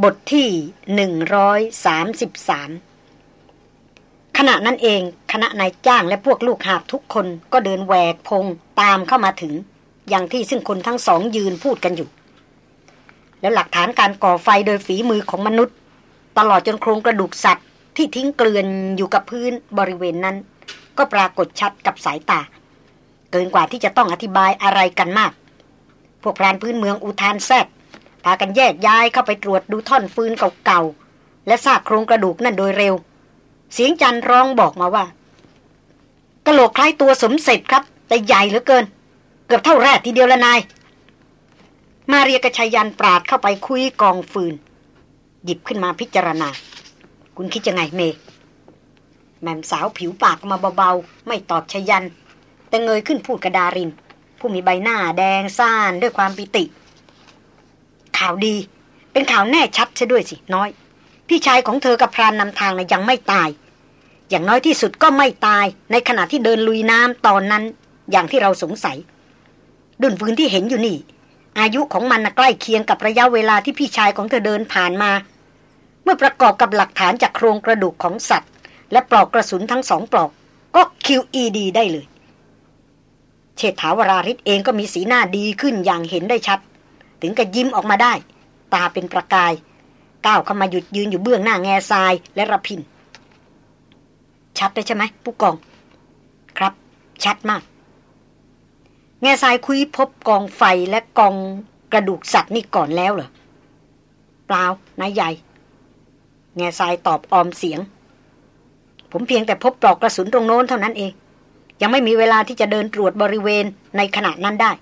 บทที่หนึ่งร้อยสามสิบสามขณะนั้นเองคณะนายจ้างและพวกลูกหาบทุกคนก็เดินแหวกพงตามเข้ามาถึง อย่างที่ซึ่งคนทั้งสองยืนพูดกันอยู่ แล้วหลักฐานการก่อไฟโดยฝีมือของมนุษย์ ตลอดจนโครงกระดูกสัตว์ ที่ทิ้งเกลื่อนอยู่กับพื้นบริเวณนั้น ก็ปรากฏชัดกับสายตา เกินกว่าที่จะต้องอธิบายอะไรกันมาก พวกพรานพื้นเมืองอุทานแซด พากันแยกย้ายเข้าไปตรวจดูท่อนฟืนเก่าๆ และซากโครงกระดูกนั่นโดยเร็ว เสียงจันร้องบอกมาว่ากะโหลกคล้ายตัวสมเสร็จครับ แต่ใหญ่เหลือเกิน เกือบเท่าแรกทีเดียวละนาย มาเรียกชัยยันปราดเข้าไปคุยกองฟืน หยิบขึ้นมาพิจารณา คุณคิดยังไงเมแม่มสาวผิวปากมาเบาๆ ไม่ตอบชยัน แต่เงยขึ้นพูดกระดาริน ผู้มีใบหน้าแดงซ่านด้วยความปิติ ข่าวดี เป็นข่าวแน่ชัดซะด้วยสิน้อย พี่ชายของเธอกับพรานนำทางนะยังไม่ตาย อย่างน้อยที่สุดก็ไม่ตาย ในขณะที่เดินลุยน้ำตอนนั้น อย่างที่เราสงสัย ดุนฟืนที่เห็นอยู่นี่ อายุของมันนะใกล้เคียงกับระยะเวลาที่พี่ชายของเธอเดินผ่านมา เมื่อประกอบกับหลักฐานจากโครงกระดูกของสัตว์ และปลอกกระสุนทั้งสองปลอก ก็ QED ได้เลยเชษฐาวราริศเองก็มีสีหน้าดีขึ้นอย่างเห็นได้ชัด ถึงกับยิ้มออกมาได้ ตาเป็นประกาย ก้าวเข้ามาหยุดยืนอยู่เบื้องหน้าแง่ทรายและระพิน ชัดเลยใช่ไหมผู้กอง ครับ ชัดมาก แง่ทรายคุยพบกองไฟและกองกระดูกสัตว์นี่ก่อนแล้วเหรอเปล่านายใหญ่ แง่ทรายตอบออมเสียง ผมเพียงแต่พบปลอกกระสุนตรงโน้นเท่านั้นเอง ยังไม่มีเวลาที่จะเดินตรวจบริเวณในขณะนั้นได้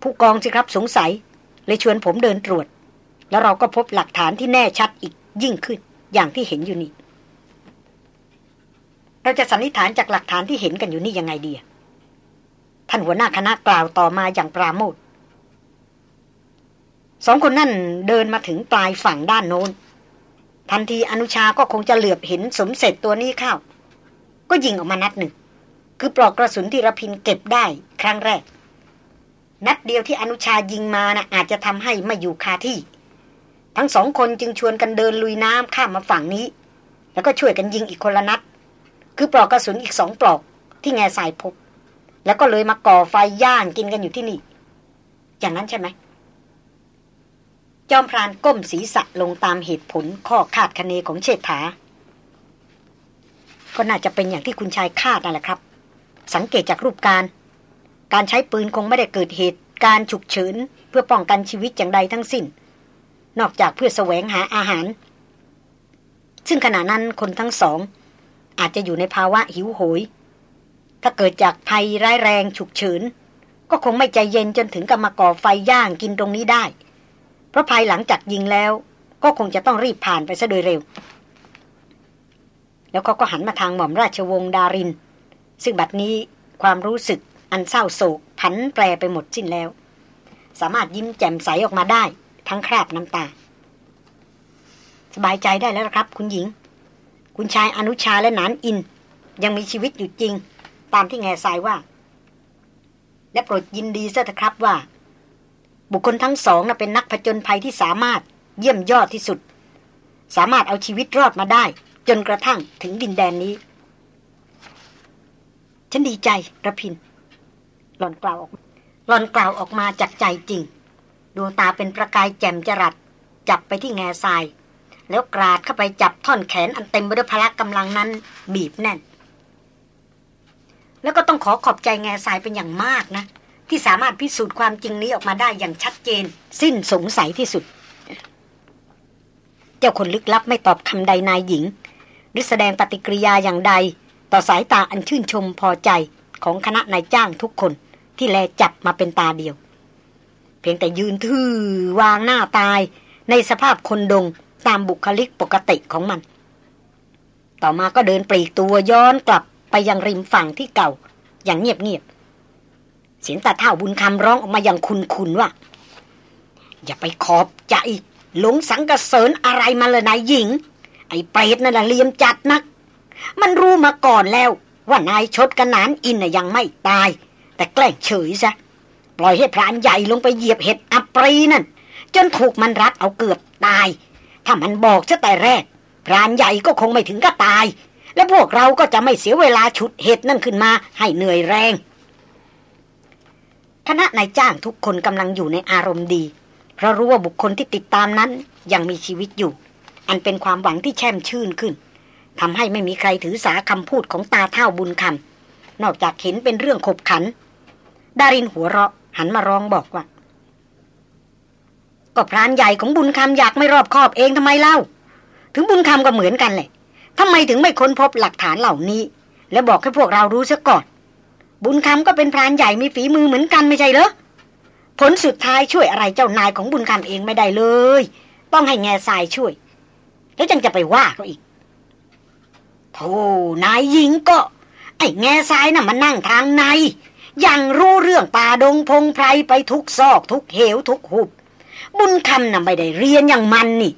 ผู้กองสิครับสงสัย เลยชวนผมเดินตรวจ แล้วเราก็พบหลักฐานที่แน่ชัดอีกยิ่งขึ้น อย่างที่เห็นอยู่นี่เราจะสันนิษฐานจากหลักฐานที่เห็นกันอยู่นี่ยังไงดีท่านหัวหน้าคณะกล่าวต่อมาอย่างปราโมทสองคนนั่นเดินมาถึงปลายฝั่งด้านโน้น ทันทีอนุชาก็คงจะเหลือบเห็นสมเสร็จตัวนี้เข้า ก็ยิงออกมานัดหนึ่ง คือปลอกกระสุนที่ระพินเก็บได้ครั้งแรก นัดเดียวที่อนุชายิงมานะ่ะอาจจะทำให้ไม่อยู่คาที่ ทั้งสองคนจึงชวนกันเดินลุยน้ำข้ามมาฝั่งนี้ แล้วก็ช่วยกันยิงอีกคนละนัด คือปลอกกระสุนอีกสองปลอกที่แง่สายพบ แล้วก็เลยมาก่อไฟย่างกินกันอยู่ที่นี่ อย่างนั้นใช่ไหม จอมพรานก้มศีรษะลงตามเหตุผลข้อคาดคะเนของเชษฐา ก็น่าจะเป็นอย่างที่คุณชายคาดนั่นแหละครับ สังเกตจากรูปการ การใช้ปืนคงไม่ได้เกิดเหตุ การฉุกเฉินเพื่อป้องกันชีวิตอย่างใดทั้งสิ้น นอกจากเพื่อแสวงหาอาหาร ซึ่งขณะนั้นคนทั้งสอง อาจจะอยู่ในภาวะหิวโหย ถ้าเกิดจากภัยร้ายแรงฉุกเฉินก็คงไม่ใจเย็นจนถึงกับมาก่อไฟย่างกินตรงนี้ได้ เพราะภายหลังจากยิงแล้ว ก็คงจะต้องรีบผ่านไปซะโดยเร็ว แล้วเขาก็หันมาทางหม่อมราชวงศ์ดาริน ซึ่งบัดนี้ความรู้สึก อันเศร้าโศกผันแปรไปหมดสิ้นแล้ว สามารถยิ้มแจ่มใสออกมาได้ ทั้งคราบน้ำตา สบายใจได้แล้วครับ คุณหญิง คุณชายอนุชาและนานอิน ยังมีชีวิตอยู่จริง ตามที่แง่ทรายว่า และโปรดยินดีซะเถอะครับว่า บุคคลทั้งสองนะเป็นนักผจญภัยที่สามารถเยี่ยมยอดที่สุด สามารถเอาชีวิตรอดมาได้ จนกระทั่งถึงดินแดนนี้ ฉันดีใจระพิน หล่อนกล่าวออกหล่อนกล่าวออกมาจากใจจริง ดวงตาเป็นประกายแจ่มจรัส จับไปที่แง่ทราย แล้วกราดเข้าไปจับท่อนแขนอันเต็มไปด้วยพละกำลังนั้น บีบแน่น แล้วก็ต้องขอขอบใจแง่ทรายเป็นอย่างมากนะ ที่สามารถพิสูจน์ความจริงนี้ออกมาได้อย่างชัดเจน สิ้นสงสัยที่สุด เจ้าคนลึกลับไม่ตอบคำใดนายหญิง หรือแสดงปฏิกิริยาอย่างใด ต่อสายตาอันชื่นชมพอใจของคณะนายจ้างทุกคน ที่แลจับมาเป็นตาเดียว เพียงแต่ยืนทื่อวางหน้าตายในสภาพคนดงตามบุคลิกปกติของมัน ต่อมาก็เดินปลีกตัวย้อนกลับไปยังริมฝั่งที่เก่า อย่างเงียบๆเสียงตาเท่าบุญคำร้องออกมาอย่างคุนๆว่า อย่าไปขอบใจหลงสังกเสริญอะไรมาเลยนายหญิง ไอ้เปรตนั่นแหละเลียมจัดนัก มันรู้มาก่อนแล้วว่านายชดกระนานอินน่ะยังไม่ตาย แต่แกล้งเฉยซะปล่อยให้พรานใหญ่ลงไปเหยียบเห็ดอัปรีนั่น จนถูกมันรัดเอาเกือบตาย ถ้ามันบอกจะแต่แรก พรานใหญ่ก็คงไม่ถึงกับตาย และพวกเราก็จะไม่เสียเวลาฉุดเห็ดนั่นขึ้นมาให้เหนื่อยแรงคณะนายจ้างทุกคนกำลังอยู่ในอารมณ์ดี เพราะรู้ว่าบุคคลที่ติดตามนั้นยังมีชีวิตอยู่ อันเป็นความหวังที่แช่มชื่นขึ้นทำให้ไม่มีใครถือสาคำพูดของตาเท่าบุญคำนอกจากเห็นเป็นเรื่องขบขัน ดารินหัวเราะ หันมาร้องบอกว่า ก็พรานใหญ่ของบุญคำอยากไม่รอบคอบเองทำไมเล่า ถึงบุญคำก็เหมือนกันแหละทำไมถึงไม่ค้นพบหลักฐานเหล่านี้ และบอกให้พวกเรารู้ซะก่อน บุญคำก็เป็นพรานใหญ่มีฝีมือเหมือนกันไม่ใช่เหรอผลสุดท้ายช่วยอะไรเจ้านายของบุญคำเองไม่ได้เลย ต้องให้แง่ทรายช่วย แล้วจังจะไปว่าเขาอีกโธ่นายหญิงก็ ไอ้แง่ทรายน่ะมันนั่งทางใน ยังรู้เรื่องป่าดงพงไพรไปทุกซอกทุกเหวทุกหุบ บุญคำน่ะไม่ได้เรียนอย่างมันนี่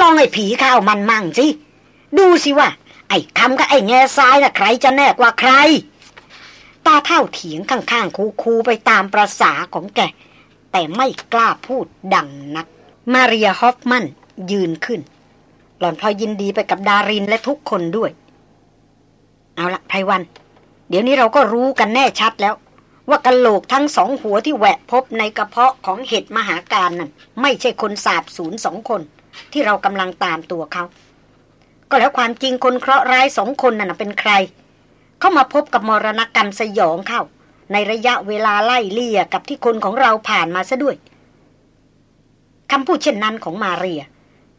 ลองไอ้ผีข้าวมันมั่งสิ ดูสิว่า ไอ้คำกับไอ้แง่ทรายน่ะใครจะแน่กว่าใคร ตาเท่าเถียงข้างๆ คูๆไปตามประษาของแก แต่ไม่กล้าพูดดังนัก มาเรียฮอฟมันยืนขึ้น หล่อนพอยินดีไปกับดารินและทุกคนด้วย เอาละไพวัน เดี๋ยวนี้เราก็รู้กันแน่ชัดแล้ว ว่ากะโหลกทั้งสองหัวที่แหวะพบในกระเพาะของเห็ดมหาการนั่นไม่ใช่คนสาบศูนย์สองคน ที่เรากำลังตามตัวเขา ก็แล้วความจริงคนเคราะห์ร้ายสองคนนั่นเป็นใคร เข้ามาพบกับมรณกรรมสยองเข้า ในระยะเวลาไล่เลี่ยกับที่คนของเราผ่านมาซะด้วยคำพูดเช่นนั้นของมาเรีย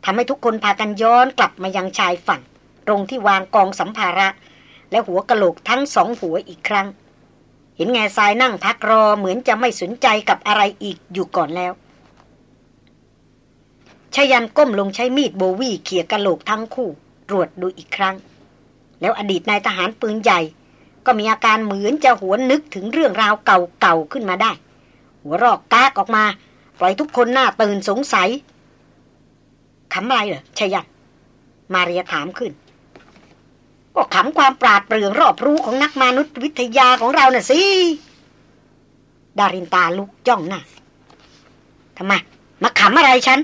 ทำให้ทุกคนพากันย้อนกลับมายังชายฝั่ง ตรงที่วางกองสัมภาระ และหัวกะโหลกทั้งสองหัวอีกครั้ง เห็นแง่ทรายนั่งพักรอเหมือนจะไม่สนใจกับอะไรอีกอยู่ก่อนแล้วชยันก้มลงใช้มีดโบวี่เขี่ยกะโหลกทั้งคู่ตรวจดูอีกครั้ง แล้วอดีตนายทหารปืนใหญ่ ก็มีอาการเหมือนจะหวนนึกถึงเรื่องราวเก่าๆขึ้นมาได้ หัวรอกกากออกมา ปล่อยทุกคนหน้าตื่นสงสัยขำอะไรเหรอชยันมาเรียถามขึ้น ก็ขำความปราดเปรื่องรอบรู้ของนักมนุษยวิทยาของเราน่ะสิ ดารินตาลุกจ้องหน้าทำไม มาขำอะไรฉัน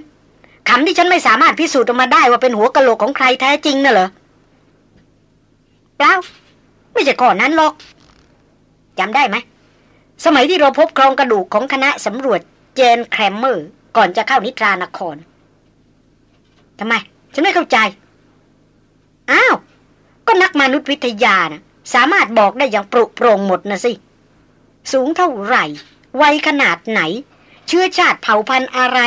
ขำที่ฉันไม่สามารถพิสูจน์ออกมาได้ว่าเป็นหัวกะโหลกของใครแท้จริงน่ะเหรอเปล่าไม่ใช่ก่อนนั้นหรอกจำได้ไหม สมัยที่เราพบโครงกระดูกของคณะสำรวจเจนแครมเมอร์ ก่อนจะเข้านิทรานครทำไม ฉันไม่เข้าใจ อ้าว ก็นักมนุษยวิทยานะสามารถบอกได้อย่างปรุโปร่งหมดนะสิ สูงเท่าไหร่ วัยขนาดไหน เชื้อชาติเผ่าพันธุ์อะไร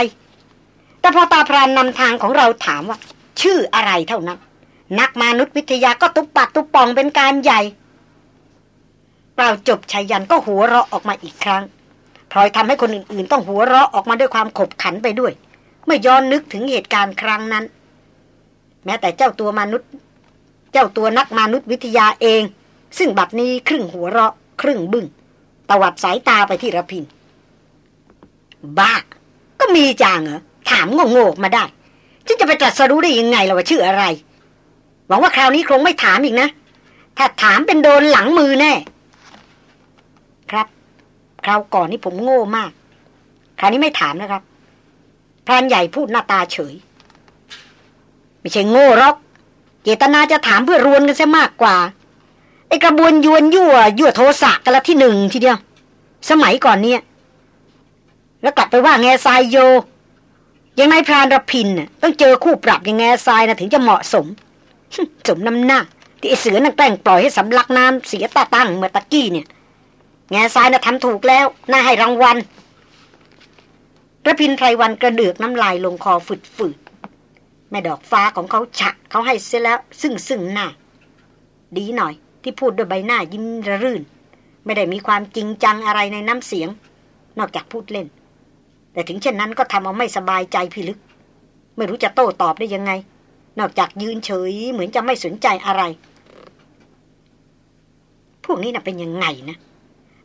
แต่พอตาพรานนำทางของเราถามว่า ชื่ออะไรเท่านั้น นักมนุษยวิทยาก็ตุบปัดตุบปองเป็นการใหญ่เปล่าจบชายันก็หัวเราะออกมาอีกครั้งพลอยทำให้คนอื่นๆ ต้องหัวเราะออกมาด้วยความขบขันไปด้วย เมื่อย้อนนึกถึงเหตุการณ์ครั้งนั้น แม้แต่เจ้าตัวมนุษย์ เจ้าตัวนักมนุษยวิทยาเอง ซึ่งบัดนี้ครึ่งหัวเราะ ครึ่งบึง้งตวัดสายตาไปที่ระพิน บ้า ก็มีจางเหรอ ถามโง่ๆมาได้ฉันจะไปตรัสรู้ได้ยังไงล่ะว่าชื่ออะไร หวังว่าคราวนี้คงไม่ถามอีกนะ ถ้าถามเป็นโดนหลังมือแน่ ครับ คราวก่อนนี่ผมโง่มาก คราวนี้ไม่ถามนะครับพรานใหญ่พูดหน้าตาเฉย ไม่ใช่โง่หรอก เจตนาจะถามเพื่อรวนกันซะมากกว่าไอกระบวนยวนยั่วยั่วโทสะกันละที่หนึ่งทีเดียว สมัยก่อนเนี่ย แล้วกลับไปว่าแง่ทรายโย ยังนายพรานรพินน่ะต้องเจอคู่ปรับยังแง่ทรายนะถึงจะเหมาะสม สมน้ำหน้า ที่ไอเสือนั่งแกล้งปล่อยให้สำลักน้ำเสียตาตั้งเมื่อตะกี้เนี่ย แง่ทรายน่ะทำถูกแล้วน่าให้รางวัลระพินไพรวันกระเดือกน้ำลายลงคอฝืดฝืด แม่ดอกฟ้าของเขาฉะเขาให้เสียแล้ว ซึ่งซึ่งหน้า ดีหน่อยที่พูดด้วยใบหน้ายิ้มระรื่น ไม่ได้มีความจริงจังอะไรในน้ำเสียง นอกจากพูดเล่น แต่ถึงเช่นนั้นก็ทำเอาไม่สบายใจพิลึก ไม่รู้จะโต้ตอบได้ยังไง นอกจากยืนเฉยเหมือนจะไม่สนใจอะไร พวกนี้น่ะเป็นยังไงนะ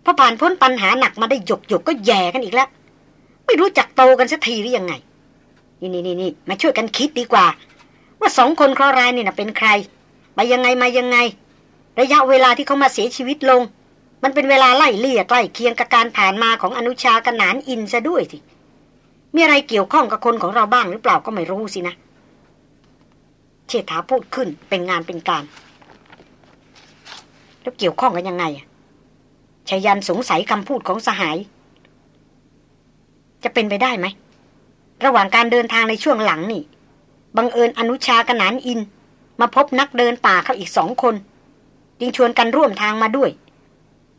พอผ่านพ้นปัญหาหนักมาได้หยกหยกก็แย่กันอีกแล้ว ไม่รู้จักโตกันสักทีหรือยังไง นี่นี่นี่มาช่วยกันคิดดีกว่า ว่าสองคนครอรายนี่นะเป็นใครไปยังไงมายังไง ระยะเวลาที่เขามาเสียชีวิตลง มันเป็นเวลาไล่เลี่ยใกล้เคียงกับการผ่านมาของอนุชากนานอินซะด้วยสิมีอะไรเกี่ยวข้องกับคนของเราบ้างหรือเปล่าก็ไม่รู้สินะเชษฐาพูดขึ้นเป็นงานเป็นการ แล้วเกี่ยวข้องกันยังไงชายันสงสัยคำพูดของสหาย จะเป็นไปได้ไหม ระหว่างการเดินทางในช่วงหลังนี่ บังเอิญอนุชากนานอิน มาพบนักเดินป่าเขาอีกสองคน จึงชวนกันร่วมทางมาด้วย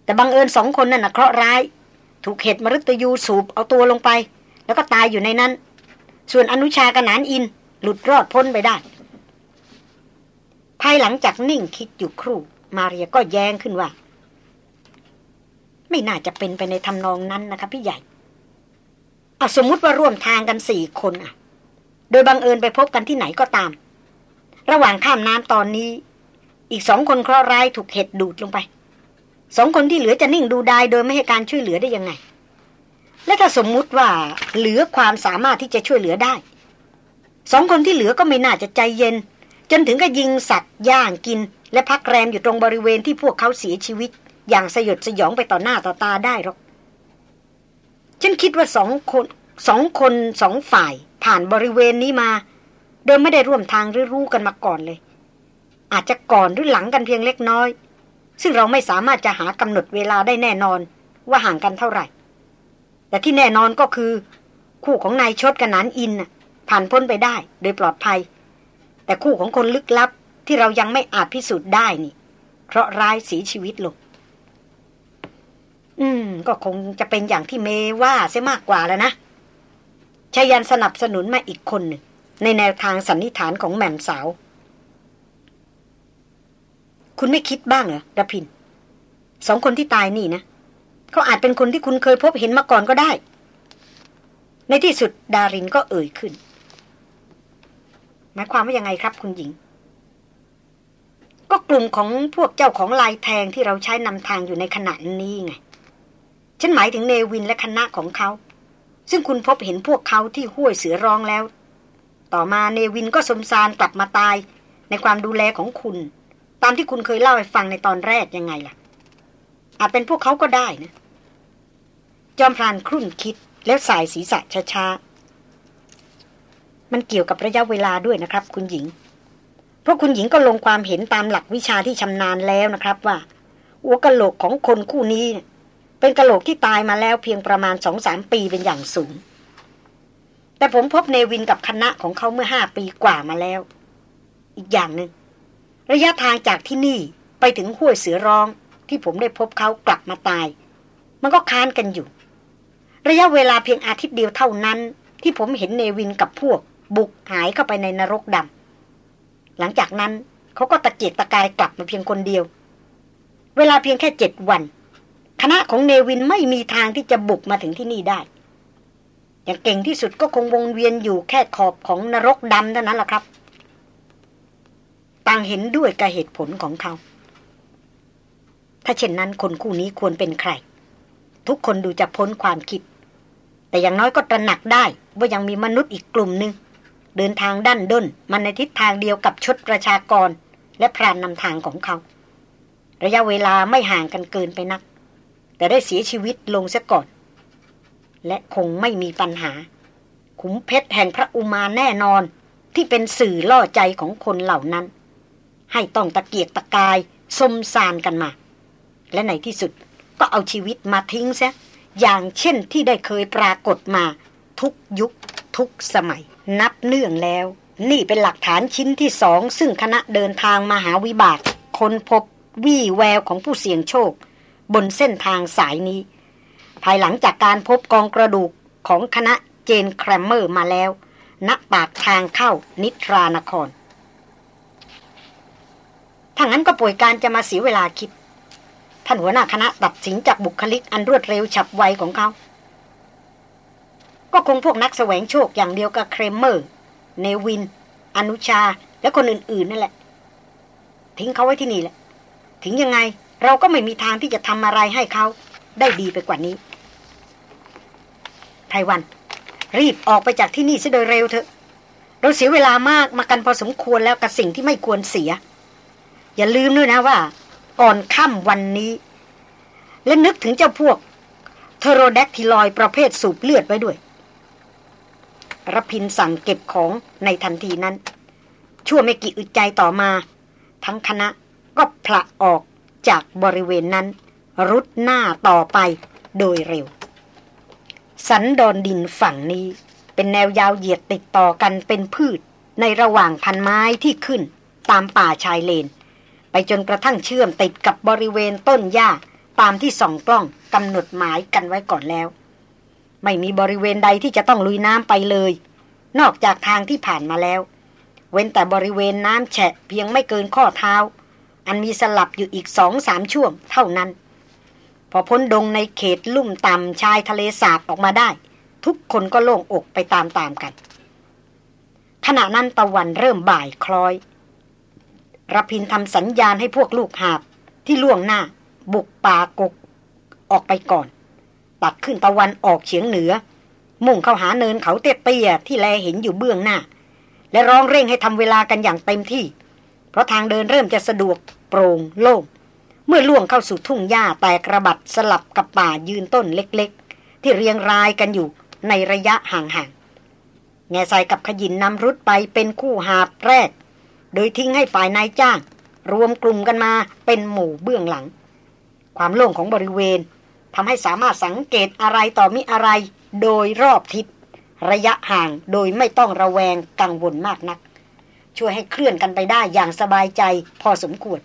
แต่บังเอิญสองคนนั่นนะเคราะห์ร้าย ถูกเห็ดมฤตยูสูบเอาตัวลงไป แล้วก็ตายอยู่ในนั้น ส่วนอนุชากนานอินหลุดรอดพ้นไปได้ ภายหลังจากนิ่งคิดอยู่ครู่ มาเรียก็แย้งขึ้นว่า ไม่น่าจะเป็นไปในทำนองนั้นนะคะพี่ใหญ่ เอาสมมติว่าร่วมทางกันสี่คนอะ โดยบังเอิญไปพบกันที่ไหนก็ตาม ระหว่างข้ามน้ำตอนนี้ อีกสองคนเคราะห์ร้ายถูกเห็ดดูดลงไป สองคนที่เหลือจะนิ่งดูดายโดยไม่ให้การช่วยเหลือได้ยังไง และถ้าสมมุติว่าเหลือความสามารถที่จะช่วยเหลือได้ สองคนที่เหลือก็ไม่น่าจะใจเย็น จนถึงกับยิงสัตว์ย่างกิน และพักแรมอยู่ตรงบริเวณที่พวกเขาเสียชีวิต อย่างสยดสยองไปต่อหน้าต่อตาได้หรอก ฉันคิดว่าสองคนสองคนสองฝ่ายผ่านบริเวณนี้มา โดยไม่ได้ร่วมทางหรือรู้กันมาก่อนเลย อาจจะก่อนหรือหลังกันเพียงเล็กน้อย ซึ่งเราไม่สามารถจะหากำหนดเวลาได้แน่นอนว่าห่างกันเท่าไหร่ แต่ที่แน่นอนก็คือ คู่ของนายชดกับนานอินผ่านพ้นไปได้โดยปลอดภัย แต่คู่ของคนลึกลับที่เรายังไม่อาจพิสูจน์ได้นี่ เพราะร้ายสีชีวิตลง อืม ก็คงจะเป็นอย่างที่เมว่าเสียมากกว่าแล้วนะชายันสนับสนุนมาอีกคนหนึ่งในแนวทางสันนิษฐานของแม่มสาว คุณไม่คิดบ้างเหรอดพินสองคนที่ตายนี่นะเขาอาจเป็นคนที่คุณเคยพบเห็นมาก่อนก็ได้ ในที่สุดดารินก็เอ่ยขึ้น หมายความว่ายังไงครับคุณหญิง ก็กลุ่มของพวกเจ้าของลายแทงที่เราใช้นำทางอยู่ในขณะนี้ไง ฉันหมายถึงเนวินและคณะของเขา ซึ่งคุณพบเห็นพวกเขาที่ห้วยเสือร้องแล้ว ต่อมาเนวินก็สมสารกลับมาตาย ในความดูแลของคุณ ตามที่คุณเคยเล่าให้ฟังในตอนแรกยังไงล่ะ อาจเป็นพวกเขาก็ได้นะ จอมพรานครุ่นคิดแล้วสายศีรษะช้าๆ มันเกี่ยวกับระยะเวลาด้วยนะครับ คุณหญิง เพราะคุณหญิงก็ลงความเห็นตามหลักวิชาที่ชำนาญแล้วนะครับ ว่าหัวกะโหลกของคนคู่นี้ เป็นกะโหลกที่ตายมาแล้วเพียงประมาณสองสามปีเป็นอย่างสูง แต่ผมพบเนวินกับคณะของเขาเมื่อห้าปีกว่ามาแล้ว อีกอย่างหนึง่งระยะทางจากที่นี่ไปถึงห้วยเสือร้องที่ผมได้พบเขากลับมาตาย มันก็ค้านกันอยู่ ระยะเวลาเพียงอาทิตย์เดียวเท่านั้น ที่ผมเห็นเนวินกับพวก บุกหายเข้าไปในนรกดำหลังจากนั้นเขาก็ตะเกียกตะกายกลับมาเพียงคนเดียว เวลาเพียงแค่เจ็ดวัน คณะของเนวินไม่มีทางที่จะบุกมาถึงที่นี่ได้ อย่างเก่งที่สุดก็คงวงเวียนอยู่แค่ขอบของนรกดำเท่านั้นแหละครับ ต่างเห็นด้วยกับเหตุผลของเขา ถ้าเช่นนั้นคนคู่นี้ควรเป็นใคร ทุกคนดูจะพ้นความคิด แต่อย่างน้อยก็ตระหนักได้ว่ายังมีมนุษย์อีกกลุ่มหนึ่งเดินทางด้านด้นมันในทิศทางเดียวกับชดประชากร และพรานนำทางของเขา ระยะเวลาไม่ห่างกันเกินไปนัก แต่ได้เสียชีวิตลงเสียก่อน และคงไม่มีปัญหา ขุมเพชรแห่งพระอุมาแน่นอน ที่เป็นสื่อล่อใจของคนเหล่านั้น ให้ต้องตะเกียกตะกายสมสารกันมา และในที่สุดก็เอาชีวิตมาทิ้งซะอย่างเช่นที่ได้เคยปรากฏมา ทุกยุคทุกสมัย นับเนื่องแล้ว นี่เป็นหลักฐานชิ้นที่สอง ซึ่งคณะเดินทางมาหาวิบาก คนพบวี่แววของผู้เสี่ยงโชค บนเส้นทางสายนี้ ภายหลังจากการพบกองกระดูกของคณะเจนแครมเมอร์มาแล้วณปากทางเข้านิทรานครถ้างั้นก็ป่วยการจะมาเสียเวลาคิด ท่านหัวหน้าคณะตัดสินจากบุคลิกอันรวดเร็วฉับไวของเขา ก็คงพวกนักแสวงโชคอย่างเดียวกับเครมเมอร์ เนวิน อนุชา และคนอื่นๆนั่นแหละ ทิ้งเขาไว้ที่นี่แหละ ถึงยังไง เราก็ไม่มีทางที่จะทำอะไรให้เขาได้ดีไปกว่านี้ไพวัน รีบออกไปจากที่นี่ซะโดยเร็วเถอะ เราเสียเวลามากมากันพอสมควรแล้วกับสิ่งที่ไม่ควรเสีย อย่าลืมด้วยนะว่า ก่อนค่ำวันนี้ และนึกถึงเจ้าพวกเทโรแดกทิลอยประเภทสูบเลือดไว้ด้วยรพินสั่งเก็บของในทันทีนั้น ชั่วไม่กี่อึดใจต่อมา ทั้งคณะก็ผละออก จากบริเวณนั้น รุดหน้าต่อไปโดยเร็ว สันดอนดินฝั่งนี้ เป็นแนวยาวเหยียดติดต่อกันเป็นพืช ในระหว่างพันไม้ที่ขึ้น ตามป่าชายเลน ไปจนกระทั่งเชื่อมติดกับบริเวณต้นหญ้าตามที่ส่องกล้องกำหนดหมายกันไว้ก่อนแล้ว ไม่มีบริเวณใดที่จะต้องลุยน้ำไปเลย นอกจากทางที่ผ่านมาแล้ว เว้นแต่บริเวณน้ำแฉะเพียงไม่เกินข้อเท้า อันมีสลับอยู่อีกสองสามช่วงเท่านั้น พอพ้นดงในเขตลุ่มต่ำชายทะเลสาบออกมาได้ ทุกคนก็โล่งอกไปตามๆกัน ขณะนั้นตะวันเริ่มบ่ายคล้อยรพินทำสัญญาณให้พวกลูกหาบที่ล่วงหน้า บุกป่ากกออกไปก่อน ตัดขึ้นตะวันออกเฉียงเหนือ มุ่งเข้าหาเนินเขาเตี้ยๆที่แลเห็นอยู่เบื้องหน้า และร้องเร่งให้ทำเวลากันอย่างเต็มที่ เพราะทางเดินเริ่มจะสะดวก โปร่งโล่งเมื่อล่วงเข้าสู่ทุ่งหญ้าแตกระบัดสลับกับป่ายืนต้นเล็กๆ ที่เรียงรายกันอยู่ในระยะห่างๆแง่ใสกับขยินนำรุดไปเป็นคู่หาบแรก โดยทิ้งให้ฝ่ายนายจ้าง รวมกลุ่มกันมาเป็นหมู่เบื้องหลัง ความโล่งของบริเวณทำให้สามารถสังเกตอะไรต่อมิอะไรโดยรอบทิศระยะห่างโดยไม่ต้องระแวงกังวลมากนัก ช่วยให้เคลื่อนกันไปได้อย่างสบายใจพอสมควร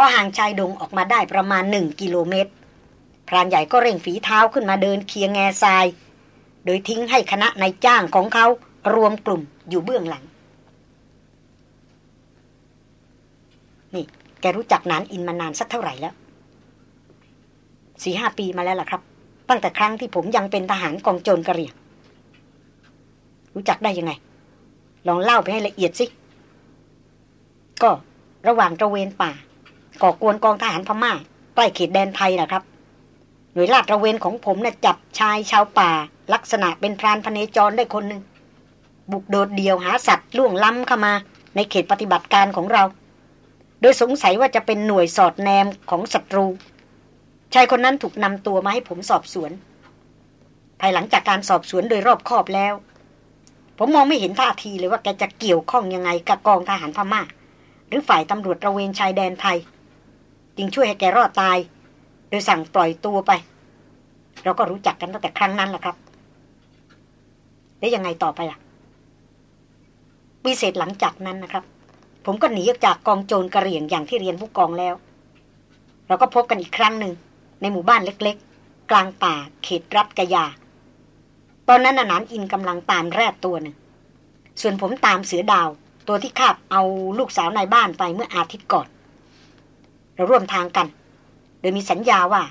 พอห่างชายดงออกมาได้ประมาณหนึ่งกิโลเมตร พรานใหญ่ก็เร่งฝีเท้าขึ้นมาเดินเคียงแง่ทราย โดยทิ้งให้คณะนายจ้างของเขารวมกลุ่มอยู่เบื้องหลัง นี่ แกรู้จักนานอินมานานสักเท่าไหร่แล้วสี่ห้าปีมาแล้วล่ะครับ ตั้งแต่ครั้งที่ผมยังเป็นทหารกองโจรกระเหรี่ยง รู้จักได้ยังไง ลองเล่าไปให้ละเอียดสิ ก็ระหว่างตระเวนป่า ก่อกวนกองทหารพม่าใกล้เขตแดนไทยนะครับ หน่วยลาดระเวนของผมนะ่ะจับชายชาวป่า ลักษณะเป็นพรานพเนจรได้คนหนึ่งบุกโดดเดี่ยวหาสัตว์ล่วงล้ำเข้ามา ในเขตปฏิบัติการของเรา โดยสงสัยว่าจะเป็นหน่วยสอดแนมของศัตรู ชายคนนั้นถูกนำตัวมาให้ผมสอบสวน ภายหลังจากการสอบสวนโดยรอบคอบแล้ว ผมมองไม่เห็นท่าทีเลยว่าแกจะเกี่ยวข้องยังไงกับกองทหารพม่า หรือฝ่ายตำรวจระเวนชายแดนไทย จึงช่วยให้แกรอดตาย โดยสั่งปล่อยตัวไป เราก็รู้จักกันตั้งแต่ครั้งนั้นแหละครับ แล้วยังไงต่อไปล่ะปีเศษหลังจากนั้นนะครับ ผมก็หนีออกจากกองโจรกระเหรี่ยงอย่างที่เรียนผู้กองแล้ว เราก็พบกันอีกครั้งหนึ่ง ในหมู่บ้านเล็กๆ กลางป่าเขตรัฐกยา ตอนนั้นนานอินกำลังตามแรดตัวหนึ่ง ส่วนผมตามเสือดาว ตัวที่คาบเอาลูกสาวนายบ้านไปเมื่ออาทิตย์ก่อน เราร่วมทางกัน โดยมีสัญญาว่า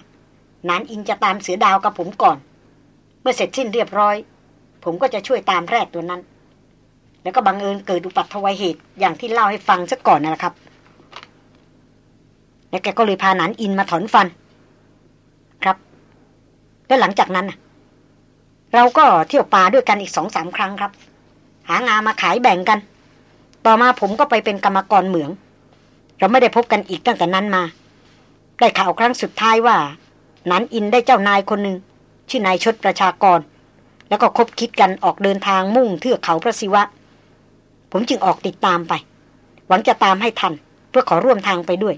นานอินจะตามเสือดาวกับผมก่อน เมื่อเสร็จสิ้นเรียบร้อย ผมก็จะช่วยตามแรดตัวนั้น แล้วก็บังเอิญเกิดอุปัตถวัยเหตุอย่างที่เล่าให้ฟังซะก่อนนะครับ แล้วแกก็เลยพานานอินมาถอนฟัน ครับ แล้วหลังจากนั้น เราก็เที่ยวป่าด้วยกันอีกสองสามครั้งครับ หางามาขายแบ่งกัน ต่อมาผมก็ไปเป็นกรรมกรเหมือง เราไม่ได้พบกันอีกตั้งแต่นั้นมา ได้ข่าวครั้งสุดท้ายว่านันอินได้เจ้านายคนหนึ่งชื่อนายชดประชากร แล้วก็คบคิดกันออกเดินทางมุ่งเทือกเขาพระศิวะ ผมจึงออกติดตามไป หวังจะตามให้ทัน เพื่อขอร่วมทางไปด้วย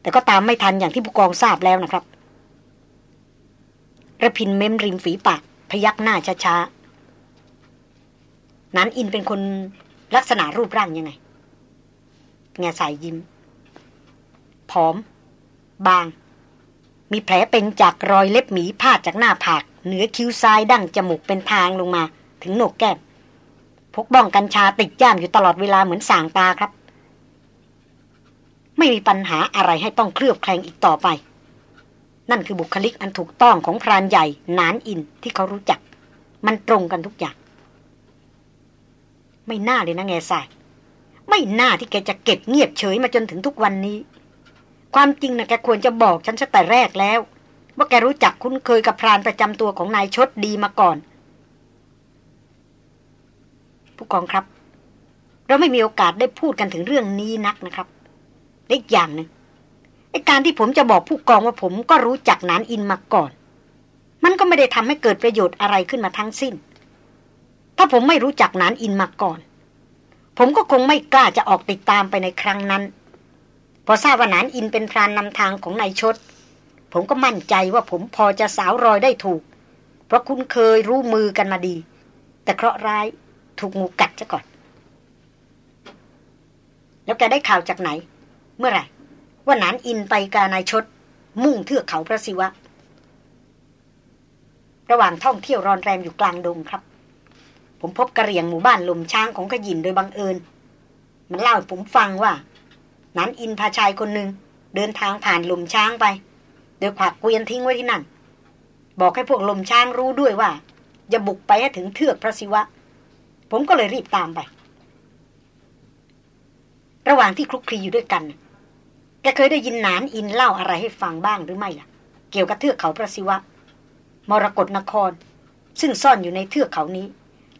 แต่ก็ตามไม่ทันอย่างที่ผู้กองทราบแล้วนะครับระพินเม้มริมฝีปาก พยักหน้าช้าๆนันอินเป็นคนลักษณะรูปร่างยังไง แง่สายยิ้ม ผอม บาง มีแผลเป็นจากรอยเล็บหมีพาดจากหน้าผาก เหนือคิ้วซ้ายดั้งจมูกเป็นทางลงมา ถึงโหนกแก้มพกบ้องกัญชาติดย่ามอยู่ตลอดเวลาเหมือนสางตาครับ ไม่มีปัญหาอะไรให้ต้องเคลือบแคลงอีกต่อไป นั่นคือบุคลิกอันถูกต้องของพรานใหญ่นานอินที่เขารู้จัก มันตรงกันทุกอย่าง ไม่น่าเลยนะแง่สายไม่น่าที่แกจะเก็บเงียบเฉยมาจนถึงทุกวันนี้ ความจริงนะแกควรจะบอกฉันซะแต่แรกแล้ว ว่าแกรู้จักคุ้นเคยกับพรานประจำตัวของนายชดดีมาก่อน ผู้กองครับ เราไม่มีโอกาสได้พูดกันถึงเรื่องนี้นักนะครับเล็กอย่างหนึ่งไอการที่ผมจะบอกผู้กองว่าผมก็รู้จักนานอินมาก่อน มันก็ไม่ได้ทำให้เกิดประโยชน์อะไรขึ้นมาทั้งสิ้น ถ้าผมไม่รู้จักนานอินมาก่อน ผมก็คงไม่กล้าจะออกติดตามไปในครั้งนั้น พอทราบว่านานอินเป็นพรานนำทางของนายชด ผมก็มั่นใจว่าผมพอจะสาวรอยได้ถูก เพราะคุณเคยรู้มือกันมาดี แต่เคราะร้ายถูกงูกัดซะก่อน แล้วแกได้ข่าวจากไหน เมื่อไหร่ ว่านานอินไปกานายชด มุ่งเทือกเขาพระศิวะ ระหว่างท่องเที่ยวรอนแรมอยู่กลางดงครับ ผมพบกระเรียงหมู่บ้านลมช้างของขยินโดยบังเอิญ มันเล่าให้ผมฟังว่า นั้นอินพาชายคนหนึ่งเดินทางผ่านลมช้างไป โดยขวักเกวียนทิ้งไว้ที่นั่น บอกให้พวกลมช้างรู้ด้วยว่า จะบุกไปให้ถึงเทือกพระศิวะ ผมก็เลยรีบตามไป ระหว่างที่คลุกคลีอยู่ด้วยกัน แกเคยได้ยินนานอินเล่าอะไรให้ฟังบ้างหรือไม่ล่ะ เกี่ยวกับเทือกเขาพระศิวะ มรกรนคร ซึ่งซ่อนอยู่ในเทือกเขานี้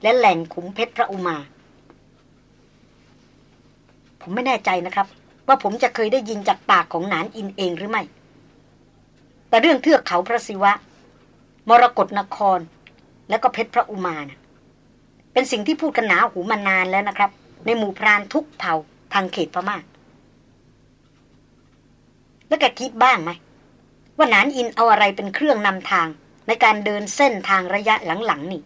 และแหล่งขุมเพชรพระอุมา ผมไม่แน่ใจนะครับ ว่าผมจะเคยได้ยินจากปากของนานอินเองหรือไม่ แต่เรื่องเทือกเขาพระศิวะ มรกรนคร และก็เพชรพระอุมานะเป็นสิ่งที่พูดกันหนาหูมานานแล้วนะครับ ในหมู่พรานทุกเผ่าทางเขตพมา่าแล้วแกคิดบ้างไหมว่านานอินเอาอะไรเป็นเครื่องนำทางในการเดินเส้นทางระยะหลังๆนี่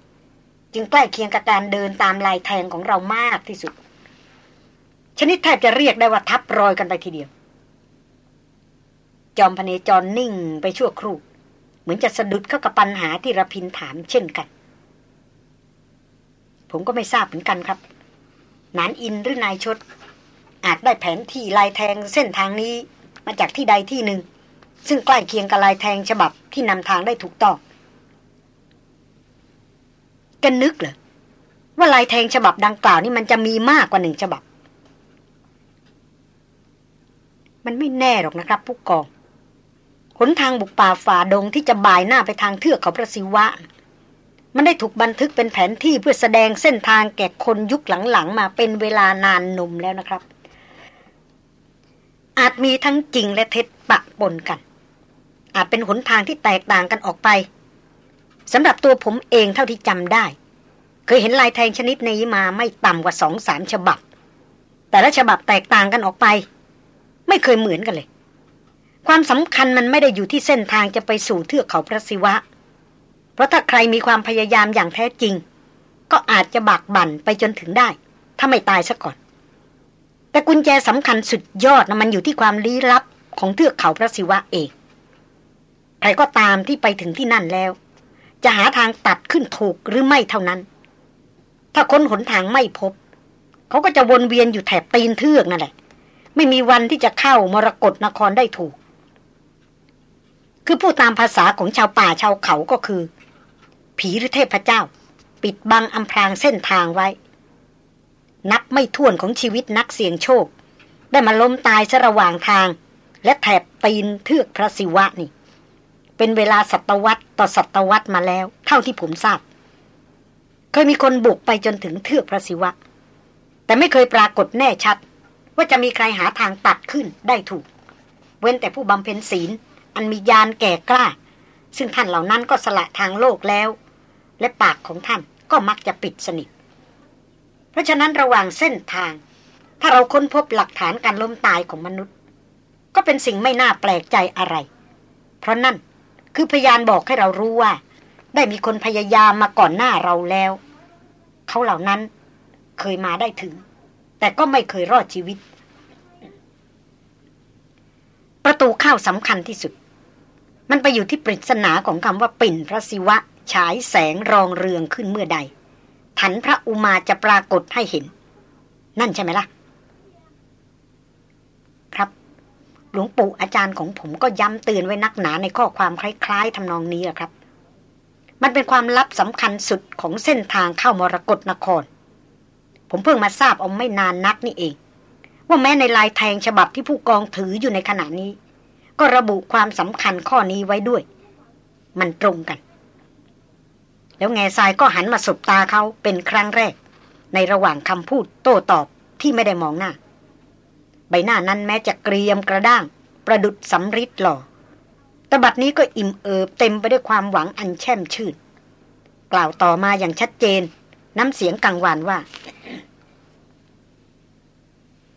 จึงใกล้เคียงกับการเดินตามลายแทงของเรามากที่สุด ชนิดแทบจะเรียกได้ว่าทับรอยกันไปทีเดียว จอมพเนจรนิ่งไปชั่วครู่ เหมือนจะสะดุดเข้ากับปัญหาที่ระพินถามเช่นกัน ผมก็ไม่ทราบเหมือนกันครับ นานอินหรือนายชด อาจได้แผนที่ลายแทงเส้นทางนี้มาจากที่ใดที่หนึ่ง ซึ่งใกล้เคียงกับลายแทงฉบับที่นำทางได้ถูกต้องกันนึกเหรอว่าลายแทงฉบับดังกล่าวนี่มันจะมีมากกว่าหนึ่งฉบับ มันไม่แน่หรอกนะครับ ผู้กองหนทางบุกป่าฝ่าดงที่จะบ่ายหน้าไปทางเทือกเขาพระศิวะ มันได้ถูกบันทึกเป็นแผนที่เพื่อแสดงเส้นทางแก่คนยุคหลังๆ มาเป็นเวลานานนมแล้วนะครับ อาจมีทั้งจริงและเท็จปะปนกัน อาจเป็นหนทางที่แตกต่างกันออกไปสำหรับตัวผมเองเท่าที่จำได้ เคยเห็นลายแทงชนิดนี้มาไม่ต่ำกว่าสองสามฉบับ แต่ละฉบับแตกต่างกันออกไป ไม่เคยเหมือนกันเลย ความสำคัญมันไม่ได้อยู่ที่เส้นทางจะไปสู่เทือกเขาพระศิวะ เพราะถ้าใครมีความพยายามอย่างแท้จริง ก็อาจจะบักบั่นไปจนถึงได้ ถ้าไม่ตายซะก่อน แต่กุญแจสำคัญสุดยอดนะมันอยู่ที่ความลี้ลับของเทือกเขาพระศิวะเอง ใครก็ตามที่ไปถึงที่นั่นแล้ว จะหาทางตัดขึ้นถูกหรือไม่เท่านั้น ถ้าค้นหนทางไม่พบ เขาก็จะวนเวียนอยู่แถบตีนเทือกนั่นแหละ ไม่มีวันที่จะเข้ามรกรนครได้ถูก คือผู้ตามภาษาของชาวป่าชาวเขาก็คือ ผีหรือเทพเจ้า ปิดบังอำพรางเส้นทางไว้ นับไม่ถ้วนของชีวิตนักเสี่ยงโชค ได้มาล้มตายซะระหว่างทาง และแถบปีนเทือกพระศิวะนี่ เป็นเวลาศตวรรษต่อศตวรรษมาแล้ว เท่าที่ผมทราบเคยมีคนบุกไปจนถึงเทือกพระศิวะ แต่ไม่เคยปรากฏแน่ชัด ว่าจะมีใครหาทางตัดขึ้นได้ถูก เว้นแต่ผู้บำเพ็ญศีล อันมียานแก่กล้า ซึ่งท่านเหล่านั้นก็สละทางโลกแล้ว และปากของท่านก็มักจะปิดสนิท เพราะฉะนั้นระหว่างเส้นทาง ถ้าเราค้นพบหลักฐานการล้มตายของมนุษย์ ก็เป็นสิ่งไม่น่าแปลกใจอะไร เพราะนั่นคือพยานบอกให้เรารู้ว่า ได้มีคนพยายามมาก่อนหน้าเราแล้ว เขาเหล่านั้นเคยมาได้ถึง แต่ก็ไม่เคยรอดชีวิต ประตูเข้าสำคัญที่สุด มันไปอยู่ที่ปริศนาของคำว่าปิ่นพระศิวะ ฉายแสงรองเรืองขึ้นเมื่อใดถันพระอุมาจะปรากฏให้เห็น นั่นใช่ไหมล่ะ ครับ หลวงปู่อาจารย์ของผมก็ย้ำเตือนไว้นักหนาในข้อความคล้ายๆทำนองนี้ครับ มันเป็นความลับสำคัญสุดของเส้นทางเข้ามรกรนคร ผมเพิ่งมาทราบเอาไม่นานนักนี่เอง ว่าแม้ในลายแทงฉบับที่ผู้กองถืออยู่ในขณะนี้ ก็ระบุความสำคัญข้อนี้ไว้ด้วย มันตรงกัน แล้วแง่ทรายก็หันมาสบตาเขาเป็นครั้งแรก ในระหว่างคำพูดโต้ตอบที่ไม่ได้มองหน้า ใบหน้านั้นแม้จะเกรียมกระด้าง ประดุดสำริดหล่อแต่บัดนี้ก็อิ่มเอิบเต็มไปด้วยความหวังอันแช่มชื่น กล่าวต่อมาอย่างชัดเจน น้ำเสียงกังวานว่า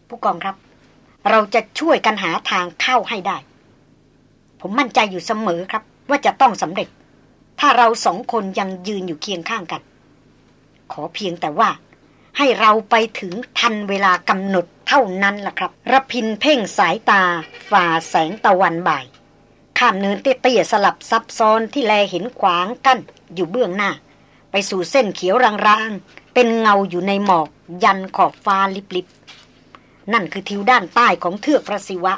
ผู้กองครับ เราจะช่วยกันหาทางเข้าให้ได้ ผมมั่นใจอยู่เสมอครับ ว่าจะต้องสำเร็จ ถ้าเราสองคนยังยืนอยู่เคียงข้างกัน ขอเพียงแต่ว่า ให้เราไปถึงทันเวลากำหนดเท่านั้นล่ะครับระพินเพ่งสายตา ฝ่าแสงตะวันบ่าย ข้ามเนินเตี้ยๆสลับซับซ้อนที่แลเห็นขวางกั้นอยู่เบื้องหน้า ไปสู่เส้นเขียวรางๆ เป็นเงาอยู่ในหมอก ยันขอบฟ้าลิบๆ นั่นคือทิวด้านใต้ของเทือกพระศิวะ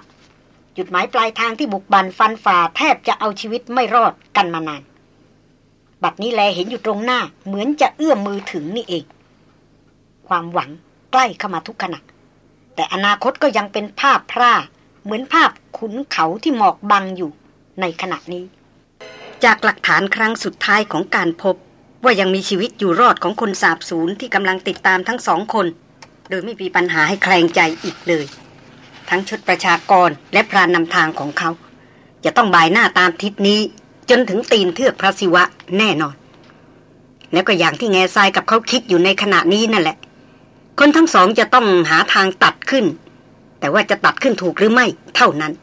จุดหมายปลายทางที่บุกบันฟันฝ่าแทบจะเอาชีวิตไม่รอดกันมานาน บัดนี้แลเห็นอยู่ตรงหน้า เหมือนจะเอื้อมมือถึงนี่เอง ความหวังใกล้เข้ามาทุกขณะ แต่อนาคตก็ยังเป็นภาพพร่าเหมือนภาพขุนเขาที่หมอกบังอยู่ในขณะนี้ จากหลักฐานครั้งสุดท้ายของการพบ ว่ายังมีชีวิตอยู่รอดของคนสาบสูญที่กำลังติดตามทั้งสองคน โดยไม่มีปัญหาให้แคลงใจอีกเลย ทั้งชุดประชากรและพรานนำทางของเขา จะต้องบายหน้าตามทิศนี้ จนถึงตีนเทือกพระศิวะแน่นอน แล้วก็อย่างที่แง่ทรายกับเขาคิดอยู่ในขณะนี้นั่นแหละ คนทั้งสองจะต้องหาทางตัดขึ้น แต่ว่าจะตัดขึ้นถูกหรือไม่เท่านั้น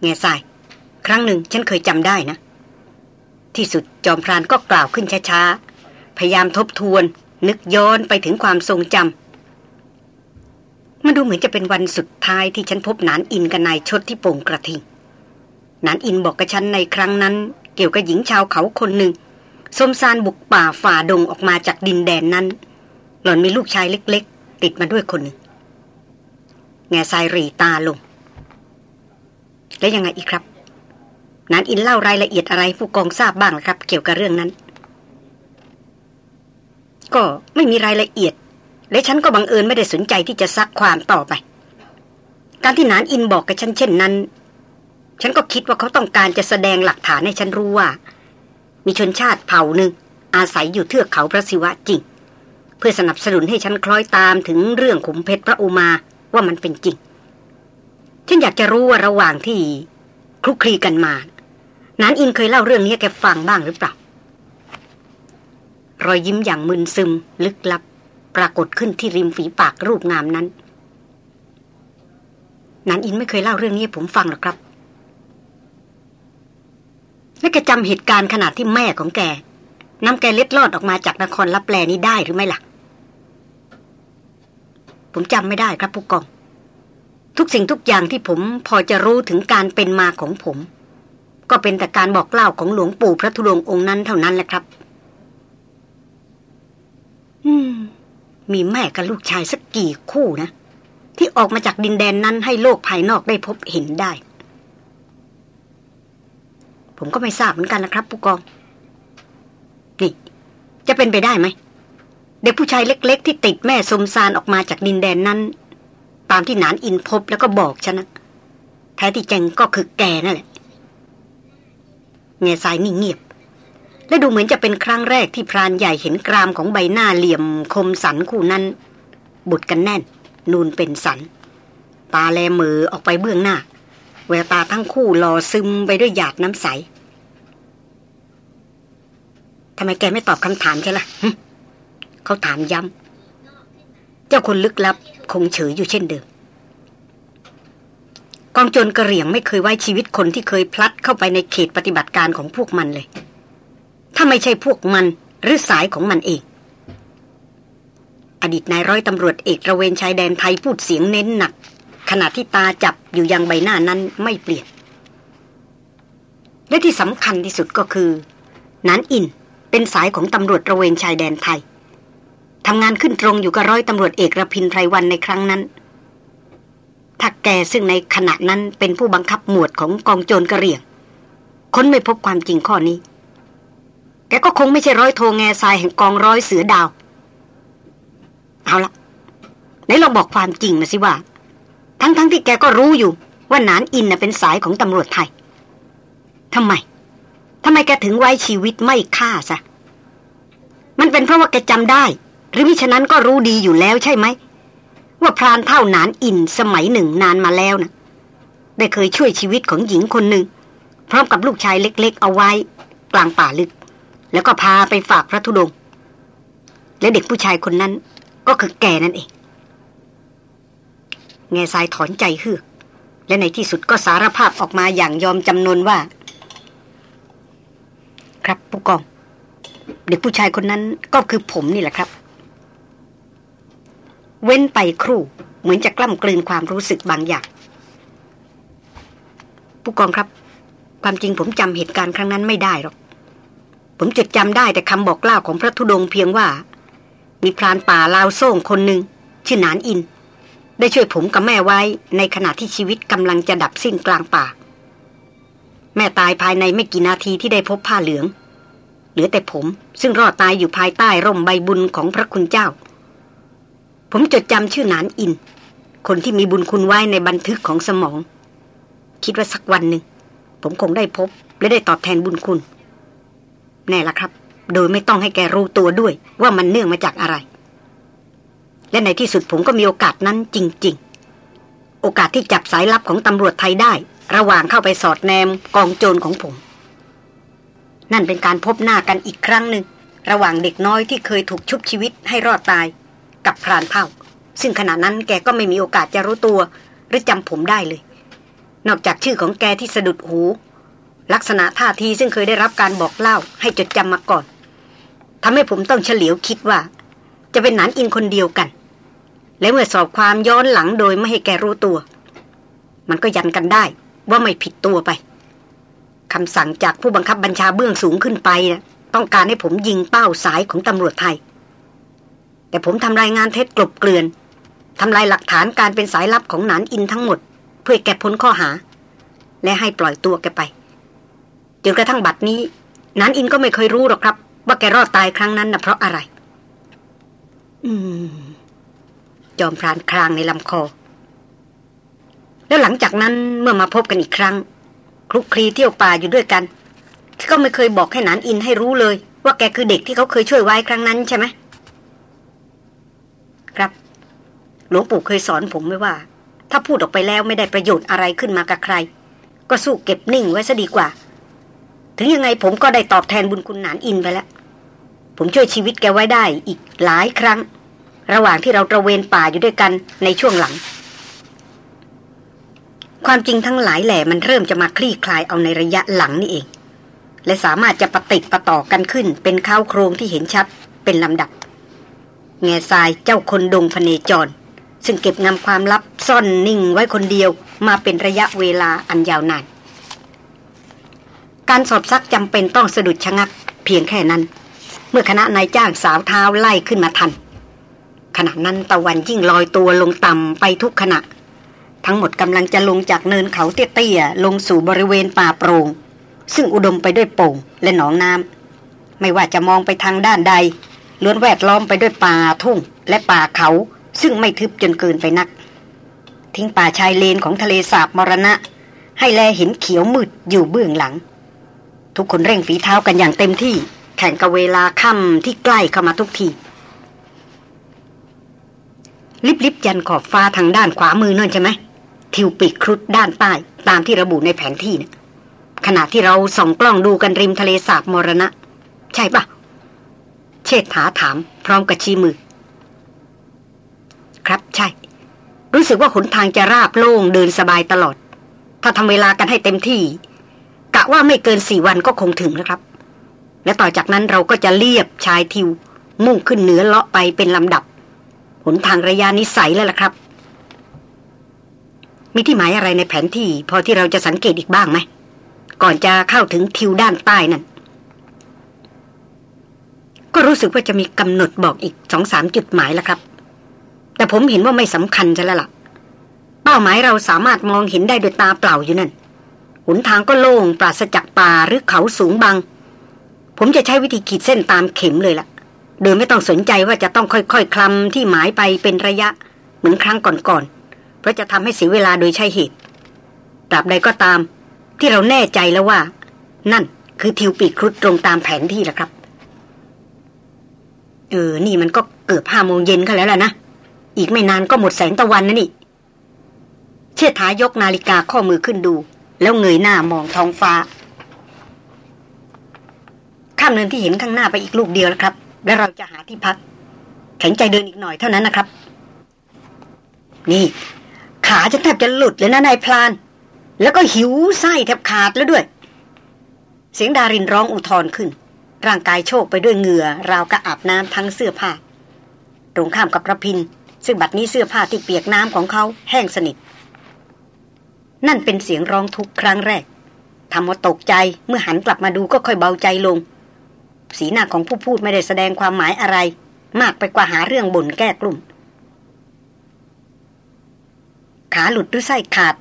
แง่ทราย ครั้งหนึ่งฉันเคยจำได้นะ ที่สุดจอมพรานก็กล่าวขึ้นช้าๆ พยายามทบทวน นึกย้อนไปถึงความทรงจำมันดูเหมือนจะเป็นวันสุดท้ายที่ฉันพบนานอินกับนายชดที่โป่งกระทิงนานอินบอกกับฉันในครั้งนั้น เกี่ยวกับหญิงชาวเขาคนหนึ่งสมซานบุกป่าฝ่าดงออกมาจากดินแดนนั้น หล่อนมีลูกชายเล็ก ๆ ติดมาด้วยคนหนึ่งแง่ทรายรีตาลง แล้วยังไงอีกครับ นานอินเล่ารายละเอียดอะไรผู้กองทราบบ้างครับ เกี่ยวกับเรื่องนั้น ก็ไม่มีรายละเอียด และฉันก็บังเอิญไม่ได้สนใจที่จะซักความต่อไป การที่นานอินบอกกับฉันเช่นนั้น ฉันก็คิดว่าเขาต้องการจะแสดงหลักฐานให้ฉันรู้ว่า มีชนชาติเผ่าหนึ่งอาศัยอยู่เทือกเขาพระศิวะจริง เพื่อสนับสนุนให้ฉันคล้อยตามถึงเรื่องขุมเพชรพระอุมาว่ามันเป็นจริง ฉันอยากจะรู้ว่าระหว่างที่คลุกคลีกันมา นานอินเคยเล่าเรื่องนี้แกฟังบ้างหรือเปล่ารอยยิ้มอย่างมึนซึม ลึกลับ ปรากฏขึ้นที่ริมฝีปากรูปงามนั้นนานอินไม่เคยเล่าเรื่องนี้ผมฟังหรอกครับ แล้วแกจำเหตุการณ์ขนาดที่แม่ของแกนำแกเล็ดลอดออกมาจากนครลับแลนี้ได้หรือไม่ล่ะ ผมจำไม่ได้ครับผู้กอง ทุกสิ่งทุกอย่างที่ผมพอจะรู้ถึงการเป็นมาของผม ก็เป็นแต่การบอกเล่าของหลวงปู่พระธุดงองค์นั้นเท่านั้นแหละครับ อืม มีแม่กับลูกชายสักกี่คู่นะ ที่ออกมาจากดินแดนนั้นให้โลกภายนอกได้พบเห็นได้ ผมก็ไม่ทราบเหมือนกันนะครับผู้กองนี่จะเป็นไปได้ไหม เด็กผู้ชายเล็ก ๆ ที่ติดแม่สมซานออกมาจากดินแดนนั้น ตามที่หนานอินพบแล้วก็บอกฉันนะแท้ที่จริงก็คือแกนั่นแหละ เงยสายนิ่งเงียบ และดูเหมือนจะเป็นครั้งแรกที่พรานใหญ่เห็นกรามของใบหน้าเหลี่ยมคมสันคู่นั้น บุดกันแน่น นูนเป็นสัน ตาแลมือออกไปเบื้องหน้า แววตาทั้งคู่หล่อซึมไปด้วยหยาดน้ำใสทำไมแกไม่ตอบคำถามใช่ละ่ะเขาถามย้ำ เจ้าคนลึกลับคงเฉยอยู่เช่นเดิม กองโจรกระเหรี่ยงไม่เคยไว้ชีวิตคนที่เคยพลัดเข้าไปในเขตปฏิบัติการของพวกมันเลย ถ้าไม่ใช่พวกมันหรือสายของมันเอง อดีตนายร้อยตำรวจเอกระเวนชายแดนไทยพูดเสียงเน้นหนัก ขณะที่ตาจับอยู่ยังใบหน้านั้นไม่เปลี่ยน และที่สำคัญที่สุดก็คือนันอินเป็นสายของตำรวจระเวนชายแดนไทยทำงานขึ้นตรงอยู่กับร้อยตำรวจเอกระพินไพรวันในครั้งนั้น ถ้าแกซึ่งในขณะนั้นเป็นผู้บังคับหมวดของกองโจรกระเรียง ค้นไม่พบความจริงข้อนี้ แกก็คงไม่ใช่ร้อยโทแงซายแห่งกองร้อยเสือดาว เอาละไหนลองบอกความจริงมาสิว่า ทั้งๆทที่แกก็รู้อยู่ ว่านานอินน่ะเป็นสายของตำรวจไทยทำไมทำไมแกถึงไว้ชีวิตไม่ฆ่าซะมันเป็นเพราะว่าแกจำได้ หรือมิฉะนั้นก็รู้ดีอยู่แล้วใช่ไหม ว่าพรานเท่านานอินสมัยหนึ่งนานมาแล้วนะได้เคยช่วยชีวิตของหญิงคนหนึ่ง พร้อมกับลูกชายเล็ก ๆ เอาไว้ กลางป่าลึก แล้วก็พาไปฝากพระธุดงค์และเด็กผู้ชายคนนั้น ก็คือแกนั่นเอง แง่ทรายถอนใจเฮือกและในที่สุดก็สารภาพออกมาอย่างยอมจำนนว่า ครับผู้กอง เด็กผู้ชายคนนั้นก็คือผมนี่แหละครับ เว้นไปครู่เหมือนจะกล้ำกลืนความรู้สึกบางอย่าง ผู้กองครับ ความจริงผมจำเหตุการณ์ครั้งนั้นไม่ได้หรอก ผมจดจำได้แต่คำบอกเล่าของพระธุดงเพียงว่า มีพรานป่าลาวโซ่งคนหนึ่งชื่อนานอิน ได้ช่วยผมกับแม่ไว้ในขณะที่ชีวิตกำลังจะดับสิ้นกลางป่า แม่ตายภายในไม่กี่นาทีที่ได้พบผ้าเหลือง เหลือแต่ผมซึ่งรอดตายอยู่ภายใต้ร่มใบบุญของพระคุณเจ้า ผมจดจำชื่อนานอิน คนที่มีบุญคุณไว้ในบันทึกของสมอง คิดว่าสักวันหนึ่ง ผมคงได้พบและได้ตอบแทนบุญคุณ แน่ละครับ โดยไม่ต้องให้แกรู้ตัวด้วย ว่ามันเนื่องมาจากอะไร และในที่สุดผมก็มีโอกาสนั้นจริง ๆ โอกาสที่จับสายลับของตำรวจไทยได้ ระหว่างเข้าไปสอดแนมกองโจรของผม นั่นเป็นการพบหน้ากันอีกครั้งหนึ่งระหว่างเด็กน้อยที่เคยถูกชุบชีวิตให้รอดตาย กับพรานเผ่า ซึ่งขณะนั้นแกก็ไม่มีโอกาสจะรู้ตัว หรือจำผมได้เลย นอกจากชื่อของแกที่สะดุดหู ลักษณะท่าทีซึ่งเคยได้รับการบอกเล่าให้จดจำมาก่อนทำให้ผมต้องเฉลียวคิดว่า จะเป็นหนานอินคนเดียวกัน และเมื่อสอบความย้อนหลังโดยไม่ให้แกรู้ตัว มันก็ยันกันได้ว่าไม่ผิดตัวไปคำสั่งจากผู้บังคับบัญชาเบื้องสูงขึ้นไปนะต้องการให้ผมยิงเป้าสายของตำรวจไทย แต่ผมทำรายงานเท็จกลบเกลื่อนทำลายหลักฐานการเป็นสายลับของหนานอินทั้งหมด เพื่อแกพ้นข้อหา และให้ปล่อยตัวแกไปจนกระทั่งบัดนี้นานอินก็ไม่เคยรู้หรอกครับ ว่าแกรอดตายครั้งนั้นนะเพราะอะไร อืม จอมพรานครางในลำคอ แล้วหลังจากนั้นเมื่อมาพบกันอีกครั้ง คลุกคลีเที่ยวป่าอยู่ด้วยกัน ก็ไม่เคยบอกให้นานอินให้รู้เลย ว่าแกคือเด็กที่เขาเคยช่วยไว้ครั้งนั้นใช่ไหม ครับ หลวงปู่เคยสอนผมไว้ว่า ถ้าพูดออกไปแล้วไม่ได้ประโยชน์อะไรขึ้นมากับใคร ก็สู้เก็บนิ่งไว้ซะดีกว่า ถึงยังไงผมก็ได้ตอบแทนบุญคุณหนานอินไปแล้ว ผมช่วยชีวิตแกไว้ได้อีกหลายครั้ง ระหว่างที่เราตระเวนป่าอยู่ด้วยกันในช่วงหลัง ความจริงทั้งหลายแหล่มันเริ่มจะมาคลี่คลายเอาในระยะหลังนี่เองและสามารถจะปะติดประต่อกันขึ้น เป็นข้าวโครงที่เห็นชัดเป็นลำดับ แง่ทรายเจ้าคนดงพเนจร ซึ่งเก็บงำความลับซ่อนนิ่งไว้คนเดียวมาเป็นระยะเวลาอันยาวนาน การสอบซักจำเป็นต้องสะดุดชะงักเพียงแค่นั้น เมื่อคณะนายจ้างสาวเท้าไล่ขึ้นมาทัน ขณะนั้นตะวันยิ่งลอยตัวลงต่ำไปทุกขณะ ทั้งหมดกำลังจะลงจากเนินเขาเตี้ยๆลงสู่บริเวณป่าโปรง่งซึ่งอุดมไปด้วยโป่งและหนองน้ำไม่ว่าจะมองไปทางด้านใด ล้วนแวดล้อมไปด้วยป่าทุ่งและป่าเขา ซึ่งไม่ทึบจนเกินไปนัก ทิ้งป่าชายเลนของทะเลสาบมรณะ ให้แลเห็นเขียวมืดอยู่เบื้องหลัง ทุกคนเร่งฝีเท้ากันอย่างเต็มที่ แข่งกับเวลาค่ำที่ใกล้เข้ามาทุกทีลิบลิบยันขอบฟ้าทางด้านขวามือนั่นใช่ไหมทิวปีกครุฑด้านใต้ตามที่ระบุในแผนที่นะขณะที่เราส่องกล้องดูกันริมทะเลสาบมรณะ ใช่ปะ เชษฐาถามพร้อมกับชี้มือ ครับใช่ รู้สึกว่าหนทางจะราบโล่งเดินสบายตลอด ถ้าทำเวลากันให้เต็มที่ กะว่าไม่เกินสี่วันก็คงถึงแล้วครับ และต่อจากนั้นเราก็จะเลียบชายทิว มุ่งขึ้นเหนือเลาะไปเป็นลำดับ หนทางระยะนิสัยแล้วล่ะครับ มีที่หมายอะไรในแผนที่ พอที่เราจะสังเกตอีกบ้างไหมก่อนจะเข้าถึงทิวด้านใต้นั่น ก็รู้สึกว่าจะมีกำหนดบอกอีกสองสามจุดหมายแล้วครับ แต่ผมเห็นว่าไม่สำคัญจะแล้วล่ะ เป้าหมายเราสามารถมองเห็นได้โดยตาเปล่าอยู่นั่นหนทางก็โล่งปราศจากป่าหรือเขาสูงบางผมจะใช้วิธีขีดเส้นตามเข็มเลยล่ะ โดยไม่ต้องสนใจว่าจะต้องค่อยๆคลำที่หมายไปเป็นระยะ เหมือนครั้งก่อนๆเพราะจะทำให้เสียเวลาโดยใช่เหตุตราบใดก็ตาม ที่เราแน่ใจแล้วว่า นั่นคือทิวปีกครุฑตรงตามแผนที่แหละครับ เออ นี่มันก็เกือบห้าโมงเย็นกันแล้วล่ะนะ อีกไม่นานก็หมดแสงตะวันนะนี่ เชษฐายกนาฬิกาข้อมือขึ้นดู แล้วเงยหน้ามองท้องฟ้า ข้ามเนินที่เห็นข้างหน้าไปอีกลูกเดียวแล้วครับ แล้วเราจะหาที่พัก แข็งใจเดินอีกหน่อยเท่านั้นนะครับ นี่ ขาจะแทบจะหลุดเลยนะนายพลาน แล้วก็หิวไส้แทบขาดแล้วด้วย เสียงดารินร้องอุทธรขึ้น ร่างกายโชกไปด้วยเหงื่อ ราวกระอาบน้ำทั้งเสื้อผ้า ตรงข้ามกับระพิน ซึ่งบัดนี้เสื้อผ้าที่เปียกน้ำของเขาแห้งสนิท นั่นเป็นเสียงร้องทุกครั้งแรกทำว่าตกใจเมื่อหันกลับมาดูก็ค่อยเบาใจลง สีหน้าของผู้พูดไม่ได้แสดงความหมายอะไร มากไปกว่าหาเรื่องบ่นแก้กลุ่ม ขาหลุดหรือไส้ขาด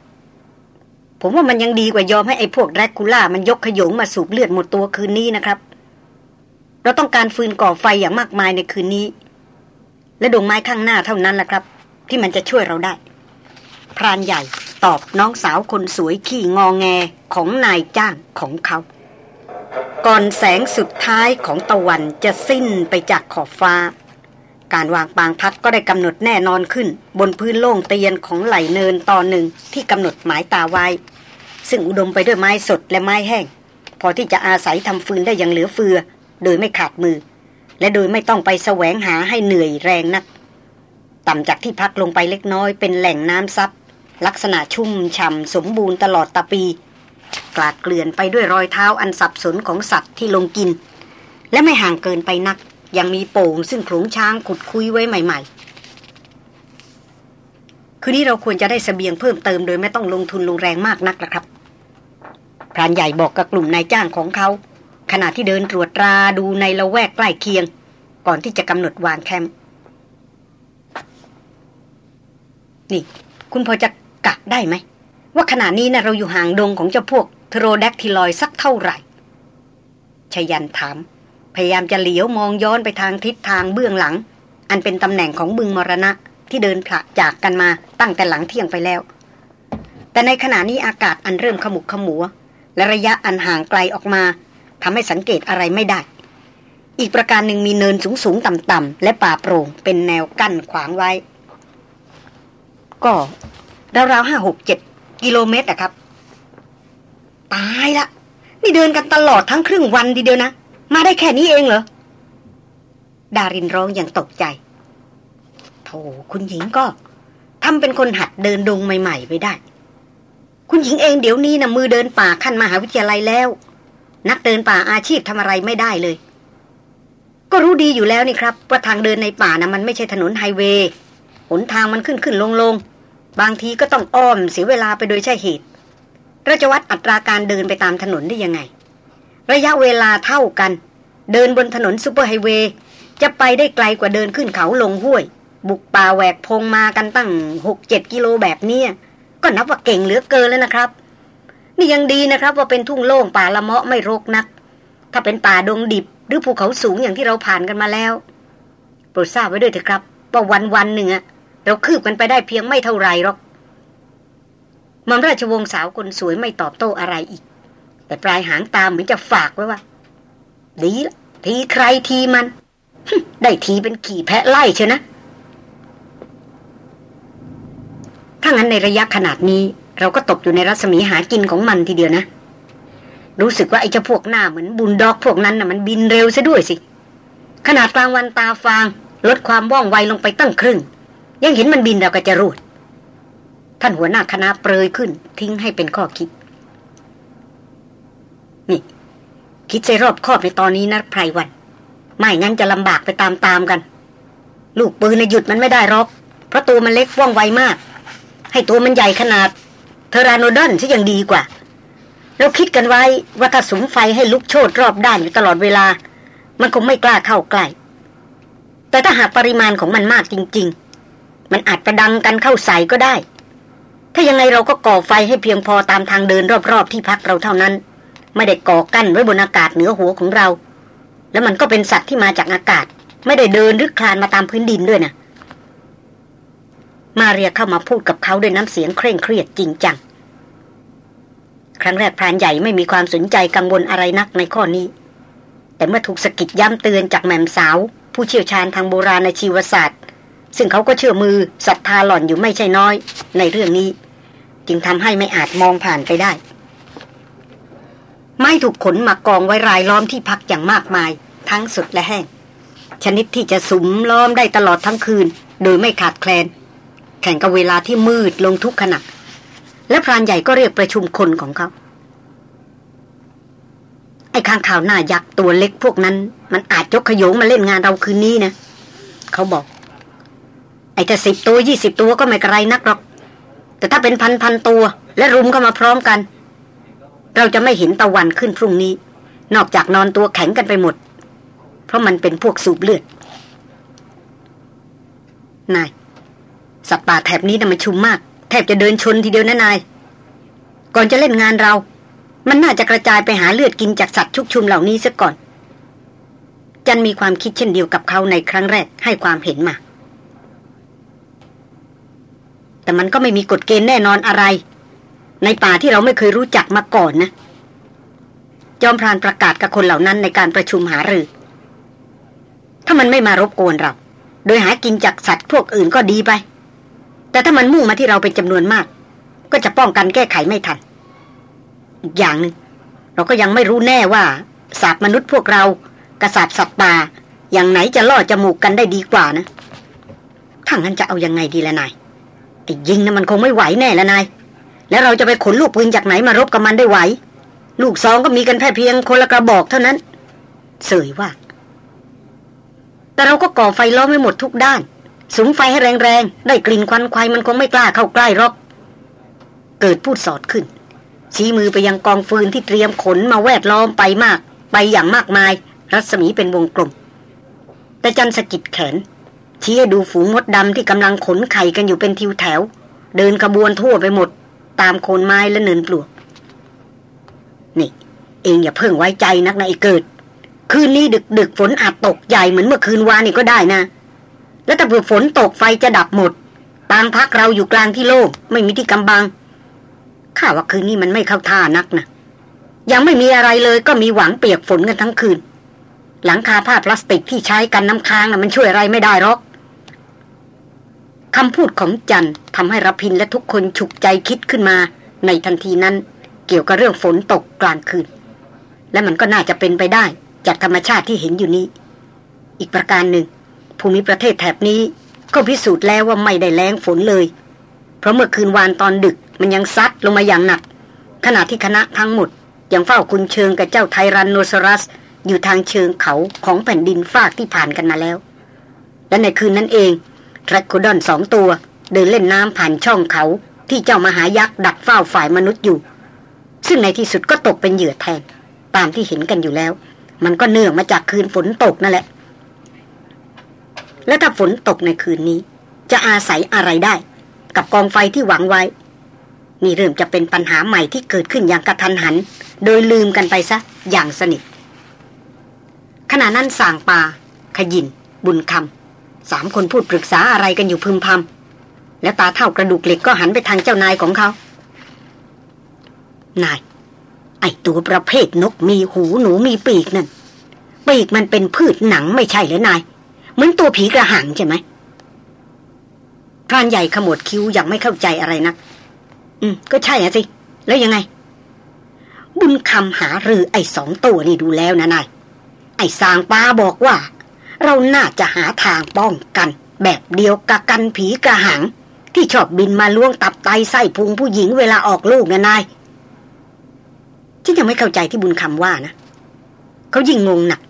ผมว่ามันยังดีกว่ายอมให้ไอ้พวกแรกคูล่ามันยกขยงมาสูบเลือดหมดตัวคืนนี้นะครับ เราต้องการฟืนก่อไฟอย่างมากมายในคืนนี้ และดงไม้ข้างหน้าเท่านั้นแหละครับ ที่มันจะช่วยเราได้ พรานใหญ่ตอบน้องสาวคนสวยขี้งอแงของนายจ้างของเขา ก่อนแสงสุดท้ายของตะวันจะสิ้นไปจากขอบฟ้า การวางปางพักก็ได้กำหนดแน่นอนขึ้น บนพื้นโล่งเตียนของไหลเนินตอนหนึ่งที่กำหนดหมายตาไว้ ซึ่งอุดมไปด้วยไม้สดและไม้แห้ง พอที่จะอาศัยทำฟืนได้อย่างเหลือเฟือ โดยไม่ขาดมือ และโดยไม่ต้องไปแสวงหาให้เหนื่อยแรงนัก ต่ำจากที่พักลงไปเล็กน้อยเป็นแหล่งน้ำซับลักษณะชุ่มฉ่ำสมบูรณ์ตลอดตะปี กลาดเกลื่อนไปด้วยรอยเท้าอันสับสนของสัตว์ที่ลงกิน และไม่ห่างเกินไปนัก ยังมีโป่งซึ่งโขลงช้างขุดคุยไว้ใหม่ ๆ คืนนี้เราควรจะได้สเสบียงเพิ่มเติมโดยไม่ต้องลงทุนลงแรงมากนักละครับพรานใหญ่บอกกับกลุ่มนายจ้างของเขา ขณะที่เดินตรวจตราดูในละแวกใกล้เคียง ก่อนที่จะกำหนดวางแคมป์นี่ คุณพอจะกะได้ไหม ว่าขณะนี้นะเราอยู่ห่างดงของเจ้าพวกเทโรแดกทิลอยสักเท่าไหร่ชยันถาม พยายามจะเหลียวมองย้อนไปทางทิศทางเบื้องหลัง อันเป็นตำแหน่งของบึงมรณะที่เดินผละจากกันมาตั้งแต่หลังเที่ยงไปแล้ว แต่ในขณะนี้อากาศอันเริ่มขมุกขมัว และระยะอันห่างไกลออกมา ทำให้สังเกตอะไรไม่ได้ อีกประการหนึ่งมีเนินสูงสูงต่ำต่ำและป่าโปร่งเป็นแนวกั้นขวางไว้ ก็ราวๆห้าหกเจ็ดกิโลเมตรอะครับ ตายละ นี่เดินกันตลอดทั้งครึ่งวันทีเดียวนะ มาได้แค่นี้เองเหรอ ดารินร้องอย่างตกใจโธ่คุณหญิงก็ทำเป็นคนหัดเดินดงใหม่ ๆ ไปได้ คุณหญิงเองเดี๋ยวนี้นะมือเดินป่าขั้นมหาวิทยาลัยแล้ว นักเดินป่าอาชีพทำอะไรไม่ได้เลย ก็รู้ดีอยู่แล้วนี่ครับว่าทางเดินในป่านะมันไม่ใช่ถนนไฮเวย์หนทางมันขึ้นขึ้นลงลงบางทีก็ต้องอ้อมเสียเวลาไปโดยใช่เหตุเราจะวัดอัตราการเดินไปตามถนนได้ยังไง ระยะเวลาเท่ากัน เดินบนถนนซูเปอร์ไฮเวย์จะไปได้ไกลกว่าเดินขึ้นเขาลงห้วย บุกป่าแหวกพงมากันตั้งหกเจ็ดกิโลแบบนี้ก็นับว่าเก่งเหลือเกินแล้วนะครับ นี่ยังดีนะครับ ว่าเป็นทุ่งโล่งป่าละเมาะไม่รกนัก ถ้าเป็นป่าดงดิบหรือภูเขาสูงอย่างที่เราผ่านกันมาแล้ว โปรดทราบไว้ด้วยเถอะครับว่าวันวันหนึ่งอะเราคืบกันไปได้เพียงไม่เท่าไรหรอกมอมราชวงศ์สาวคนสวยไม่ตอบโต้อะไรอีก แต่ปลายหางตามเหมือนจะฝากไว้ว่า ดีละทีใครทีมัน ได้ทีเป็นขี่แพะไล่เชนะถ้างั้นในระยะขนาดนี้ เราก็ตกอยู่ในรัศมีหากินของมันทีเดียวนะ รู้สึกว่าไอ้เจ้าพวกหน้าเหมือนบุลด็อกพวกนั้นนะ่ะมันบินเร็วซะด้วยสิ ขนาดกลางวันตาฟาง ลดความว่องไวลงไปตั้งครึ่ง ยังเห็นมันบินเราก็จะรูด ท่านหัวหน้าคณะเปรยขึ้น ทิ้งให้เป็นข้อคิด นี่ คิดใจรอบคอบในตอนนี้นะไพรวัน ไม่งั้นจะลำบากไปตามๆกัน ลูกปืนในหยุดมันไม่ได้หรอก เพราะตัวมันเล็กว่องไวมาก ให้ตัวมันใหญ่ขนาด เทอราโนดอนซะยังดีกว่า เราคิดกันไว้ว่าถ้าสุมไฟให้ลุกโชดรอบด้านอยู่ตลอดเวลา มันคงไม่กล้าเข้าใกล้ แต่ถ้าหากปริมาณของมันมากจริง ๆ มันอาจประดังกันเข้าใส่ก็ได้ ถ้ายังไงเราก็ก่อไฟให้เพียงพอตามทางเดินรอบๆที่พักเราเท่านั้น ไม่ได้ก่อกั้นไว้บนอากาศเหนือหัวของเรา แล้วมันก็เป็นสัตว์ที่มาจากอากาศ ไม่ได้เดินหรือคลานมาตามพื้นดินด้วยน่ะ มาเรียเข้ามาพูดกับเขาด้วยน้ำเสียงเคร่งเครียดจริงจัง ครั้งแรกพรานใหญ่ไม่มีความสนใจกังวลอะไรนักในข้อนี้ แต่เมื่อถูกสกิดย้ำเตือนจากแม่มสาว ผู้เชี่ยวชาญทางโบราณในชีวศาสตร์ ซึ่งเขาก็เชื่อมือศรัทธาหล่อนอยู่ไม่ใช่น้อย ในเรื่องนี้ จึงทำให้ไม่อาจมองผ่านไปได้ ไม้ถูกขนมากองไว้รายล้อมที่พักอย่างมากมาย ทั้งสดและแห้งชนิดที่จะสุมล้อมได้ตลอดทั้งคืน โดยไม่ขาดแคลน แข่งกับเวลาที่มืดลงทุกขณะ และพรานใหญ่ก็เรียกประชุมคนของเขา ไอ้ข้างข่าวหน้ายักษ์ตัวเล็กพวกนั้น มันอาจยกขยงมาเล่นงานเราคืนนี้นะ เขาบอก ไอ้จะสิบตัวยี่สิบตัวก็ไม่กระไรนักหรอก แต่ถ้าเป็นพันพันตัว และรุมเข้ามาพร้อมกัน เราจะไม่เห็นตะวันขึ้นพรุ่งนี้ นอกจากนอนตัวแข็งกันไปหมด เพราะมันเป็นพวกสูบเลือดนาย สัตว์ป่าแถบนี้น่ะมันชุมมาก แทบจะเดินชนทีเดียวนะนาย ก่อนจะเล่นงานเรา มันน่าจะกระจายไปหาเลือดกินจากสัตว์ชุกชุมเหล่านี้ซะก่อน จันมีความคิดเช่นเดียวกับเขาในครั้งแรกให้ความเห็นมา แต่มันก็ไม่มีกฎเกณฑ์แน่นอนอะไร ในป่าที่เราไม่เคยรู้จักมาก่อนนะ จอมพรานประกาศกับคนเหล่านั้นในการประชุมหารือ ถ้ามันไม่มารบกวนเรา โดยหากินจากสัตว์พวกอื่นก็ดีไป แต่ถ้ามันมุ่งมาที่เราเป็นจำนวนมาก ก็จะป้องกันแก้ไขไม่ทัน อีกอย่างหนึ่งเราก็ยังไม่รู้แน่ว่าสาบมนุษย์พวกเรากระสาบสัตว์ป่าอย่างไหนจะล่อจมูกกันได้ดีกว่านะถ้างั้นจะเอายังไงดีละนายไอ้ยิงนะมันคงไม่ไหวแน่ละนายแล้วเราจะไปขนลูกปืนจากไหนมารบกับมันได้ไหว ลูกซองก็มีกันแค่เพียงคนละกระบอกเท่านั้น เสยว่า แต่เราก็ก่อไฟล้อมไม่หมดทุกด้าน สุมไฟให้แรงๆ ได้กลิ่นควันควายมันคงไม่กล้าเข้าใกล้หรอก เกิดพูดสอดขึ้น ชี้มือไปยังกองฟืนที่เตรียมขนมาแวดล้อมไปมาก ไปอย่างมากมาย รัศมีเป็นวงกลม แต่จันสกิดแขน ชี้ให้ดูฝูงมดดำที่กำลังขนไข่กันอยู่เป็นทิวแถว เดินขบวนทั่วไปหมด ตามโคนไม้และเนินปลวก นี่ เองอย่าเพิ่งไว้ใจนักนะไอ้เกิด คืนนี้ดึกดึกฝนอาจตกใหญ่เหมือนเมื่อคืนวานนี่ก็ได้นะ แล้วถ้าเผื่อฝนตกไฟจะดับหมดตามพักเราอยู่กลางที่โล่งไม่มีที่กำบัง ข้าว่าคืนนี้มันไม่เข้าท่านักนะยังไม่มีอะไรเลยก็มีหวังเปียกฝนกันทั้งคืน หลังคาผ้าพลาสติกที่ใช้กันน้ำค้างนะมันช่วยอะไรไม่ได้หรอกคำพูดของจันทำให้รพินและทุกคนฉุกใจคิดขึ้นมา ในทันทีนั้น เกี่ยวกับเรื่องฝนตกกลางคืน และมันก็น่าจะเป็นไปได้ จากธรรมชาติที่เห็นอยู่นี้ อีกประการหนึ่ง ภูมิประเทศแถบนี้ ก็พิสูจน์แล้วว่าไม่ได้แรงฝนเลย เพราะเมื่อคืนวานตอนดึกมันยังซัดลงมาอย่างหนัก ขณะที่คณะทั้งหมด ยังเฝ้าคุณเชิงกับเจ้าไทรันโนซอรัส อยู่ทางเชิงเขาของแผ่นดินฟากที่ผ่านกันมาแล้ว และในคืนนั้นเองแทรคโคดอนสองตัว เดินเล่นน้ำผ่านช่องเขาที่เจ้ามหายักษ์ดักเฝ้าฝ่ายมนุษย์อยู่ ซึ่งในที่สุดก็ตกเป็นเหยื่อแทน ตามที่เห็นกันอยู่แล้ว มันก็เนื่องมาจากคืนฝนตกนั่นแหละ และถ้าฝนตกในคืนนี้ จะอาศัยอะไรได้ กับกองไฟที่หวังไว้ นี่เริ่มจะเป็นปัญหาใหม่ที่เกิดขึ้นอย่างกระทันหัน โดยลืมกันไปซะอย่างสนิทขณะนั้นสางปา ขยิน บุญคำสามคนพูดปรึกษาอะไรกันอยู่พึมพำแล้วตาเท่ากระดูกเหล็กก็หันไปทางเจ้านายของเขา นาย ไอตัวประเภทนกมีหูหนูมีปีกนั่นปีกมันเป็นพืชหนังไม่ใช่หรือนาย เหมือนตัวผีกระหังใช่ไหมพรานใหญ่ขมวดคิ้วอย่างไม่เข้าใจอะไรนัก อืม ก็ใช่อะสิ แล้วยังไง บุญคำหารือไอ้สองตัวนี่ดูแล้วนะนาย ไอ้สางปาบอกว่า เราน่าจะหาทางป้องกัน แบบเดียวกับกันผีกระหัง ที่ชอบบินมาล่วงตับไตไส้พุงผู้หญิงเวลาออกลูกนะนายฉันยังไม่เข้าใจที่บุญคำว่านะ เขายิ่งงงหนัก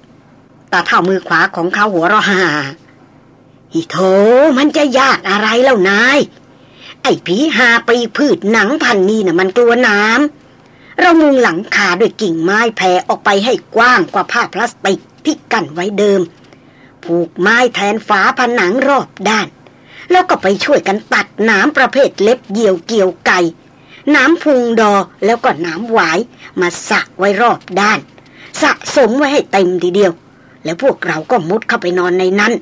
ตาเท่ามือขวาของเขาหัวเราะฮ่าฮิโถมันจะยากอะไรแล้วนาย ไอ้ผีหาปีพืชหนังพันนี้นะ่ะมันกลัวน้ำเรามุงหลังคาด้วยกิ่งไม้แผ่ออกไปให้กว้างกว่าผ้าพลาสติกที่กั้นไว้เดิม ผูกไม้แทนฝาผนังรอบด้าน แล้วก็ไปช่วยกันตัดน้ำประเภทเล็บเกี่ยวเกี่ยวไก่ น้ำพุงดอแล้วก็น้ำหวาย มาสะไว้รอบด้าน สะสมไว้ให้เต็มทีเดียว แล้วพวกเราก็มุดเข้าไปนอนในนั้น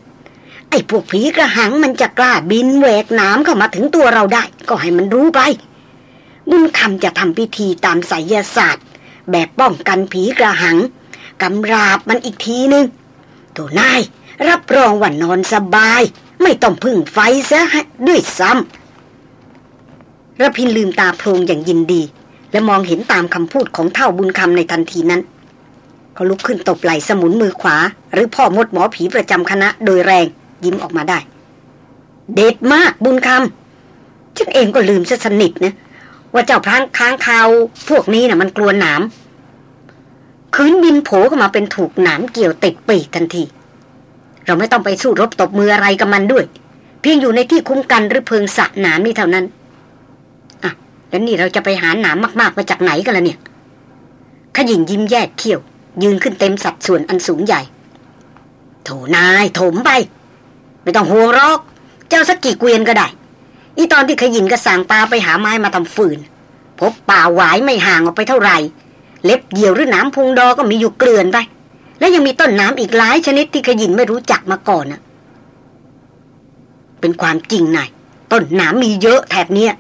ไอ้พวกผีกระหังมันจะกล้าบินแหวกน้ำเข้ามาถึงตัวเราได้ ก็ให้มันรู้ไป บุญคำจะทำพิธีตามไสยศาสตร์ แบบป้องกันผีกระหังกำราบมันอีกทีนึงตัวนายรับรองว่านอนสบาย ไม่ต้องพึ่งไฟซะด้วยซ้ำระพินลืมตาโพลงอย่างยินดี และมองเห็นตามคำพูดของเท่าบุญคำในทันทีนั้น เขาลุกขึ้นตบไหล่สมุนมือขวา หรือพ่อมดหมอผีประจำคณะโดยแรงยิ้มออกมาได้ เด็ดมากบุญคำฉันเองก็ลืมซะสนิทนะว่าเจ้าพรางค้างคาวพวกนี้นะ่ะมันกลัวหนามคืนบินโผล่เข้ามาเป็นถูกหนามเกี่ยวติดปีกทันที เราไม่ต้องไปสู้รบตบมืออะไรกับมันด้วย เพียงอยู่ในที่คุ้มกันหรือเพิงสะหนามนี่เท่านั้นอะแล้วนี่เราจะไปหาหนามมากๆมาจากไหนกันล่ะเนี่ยขยิงยิ้มแยกเขี้ยว ยืนขึ้นเต็มสัดส่วนอันสูงใหญ่ โถนายถมไป ไม่ต้องห่วงรอก เจ้าสักกี่เกวียนก็ได้ อีตอนที่ขยินกระสางปลาไปหาไม้มาทำฟืน พบป่าหวายไม่ห่างออกไปเท่าไหร่ เล็บเหี่ยวหรือน้ำพุงดอก็มีอยู่เกลื่อนไป และยังมีต้นน้ำอีกหลายชนิดที่ขยินไม่รู้จักมาก่อนนะเป็นความจริงนายต้นน้ำมีเยอะแถบเนี้ย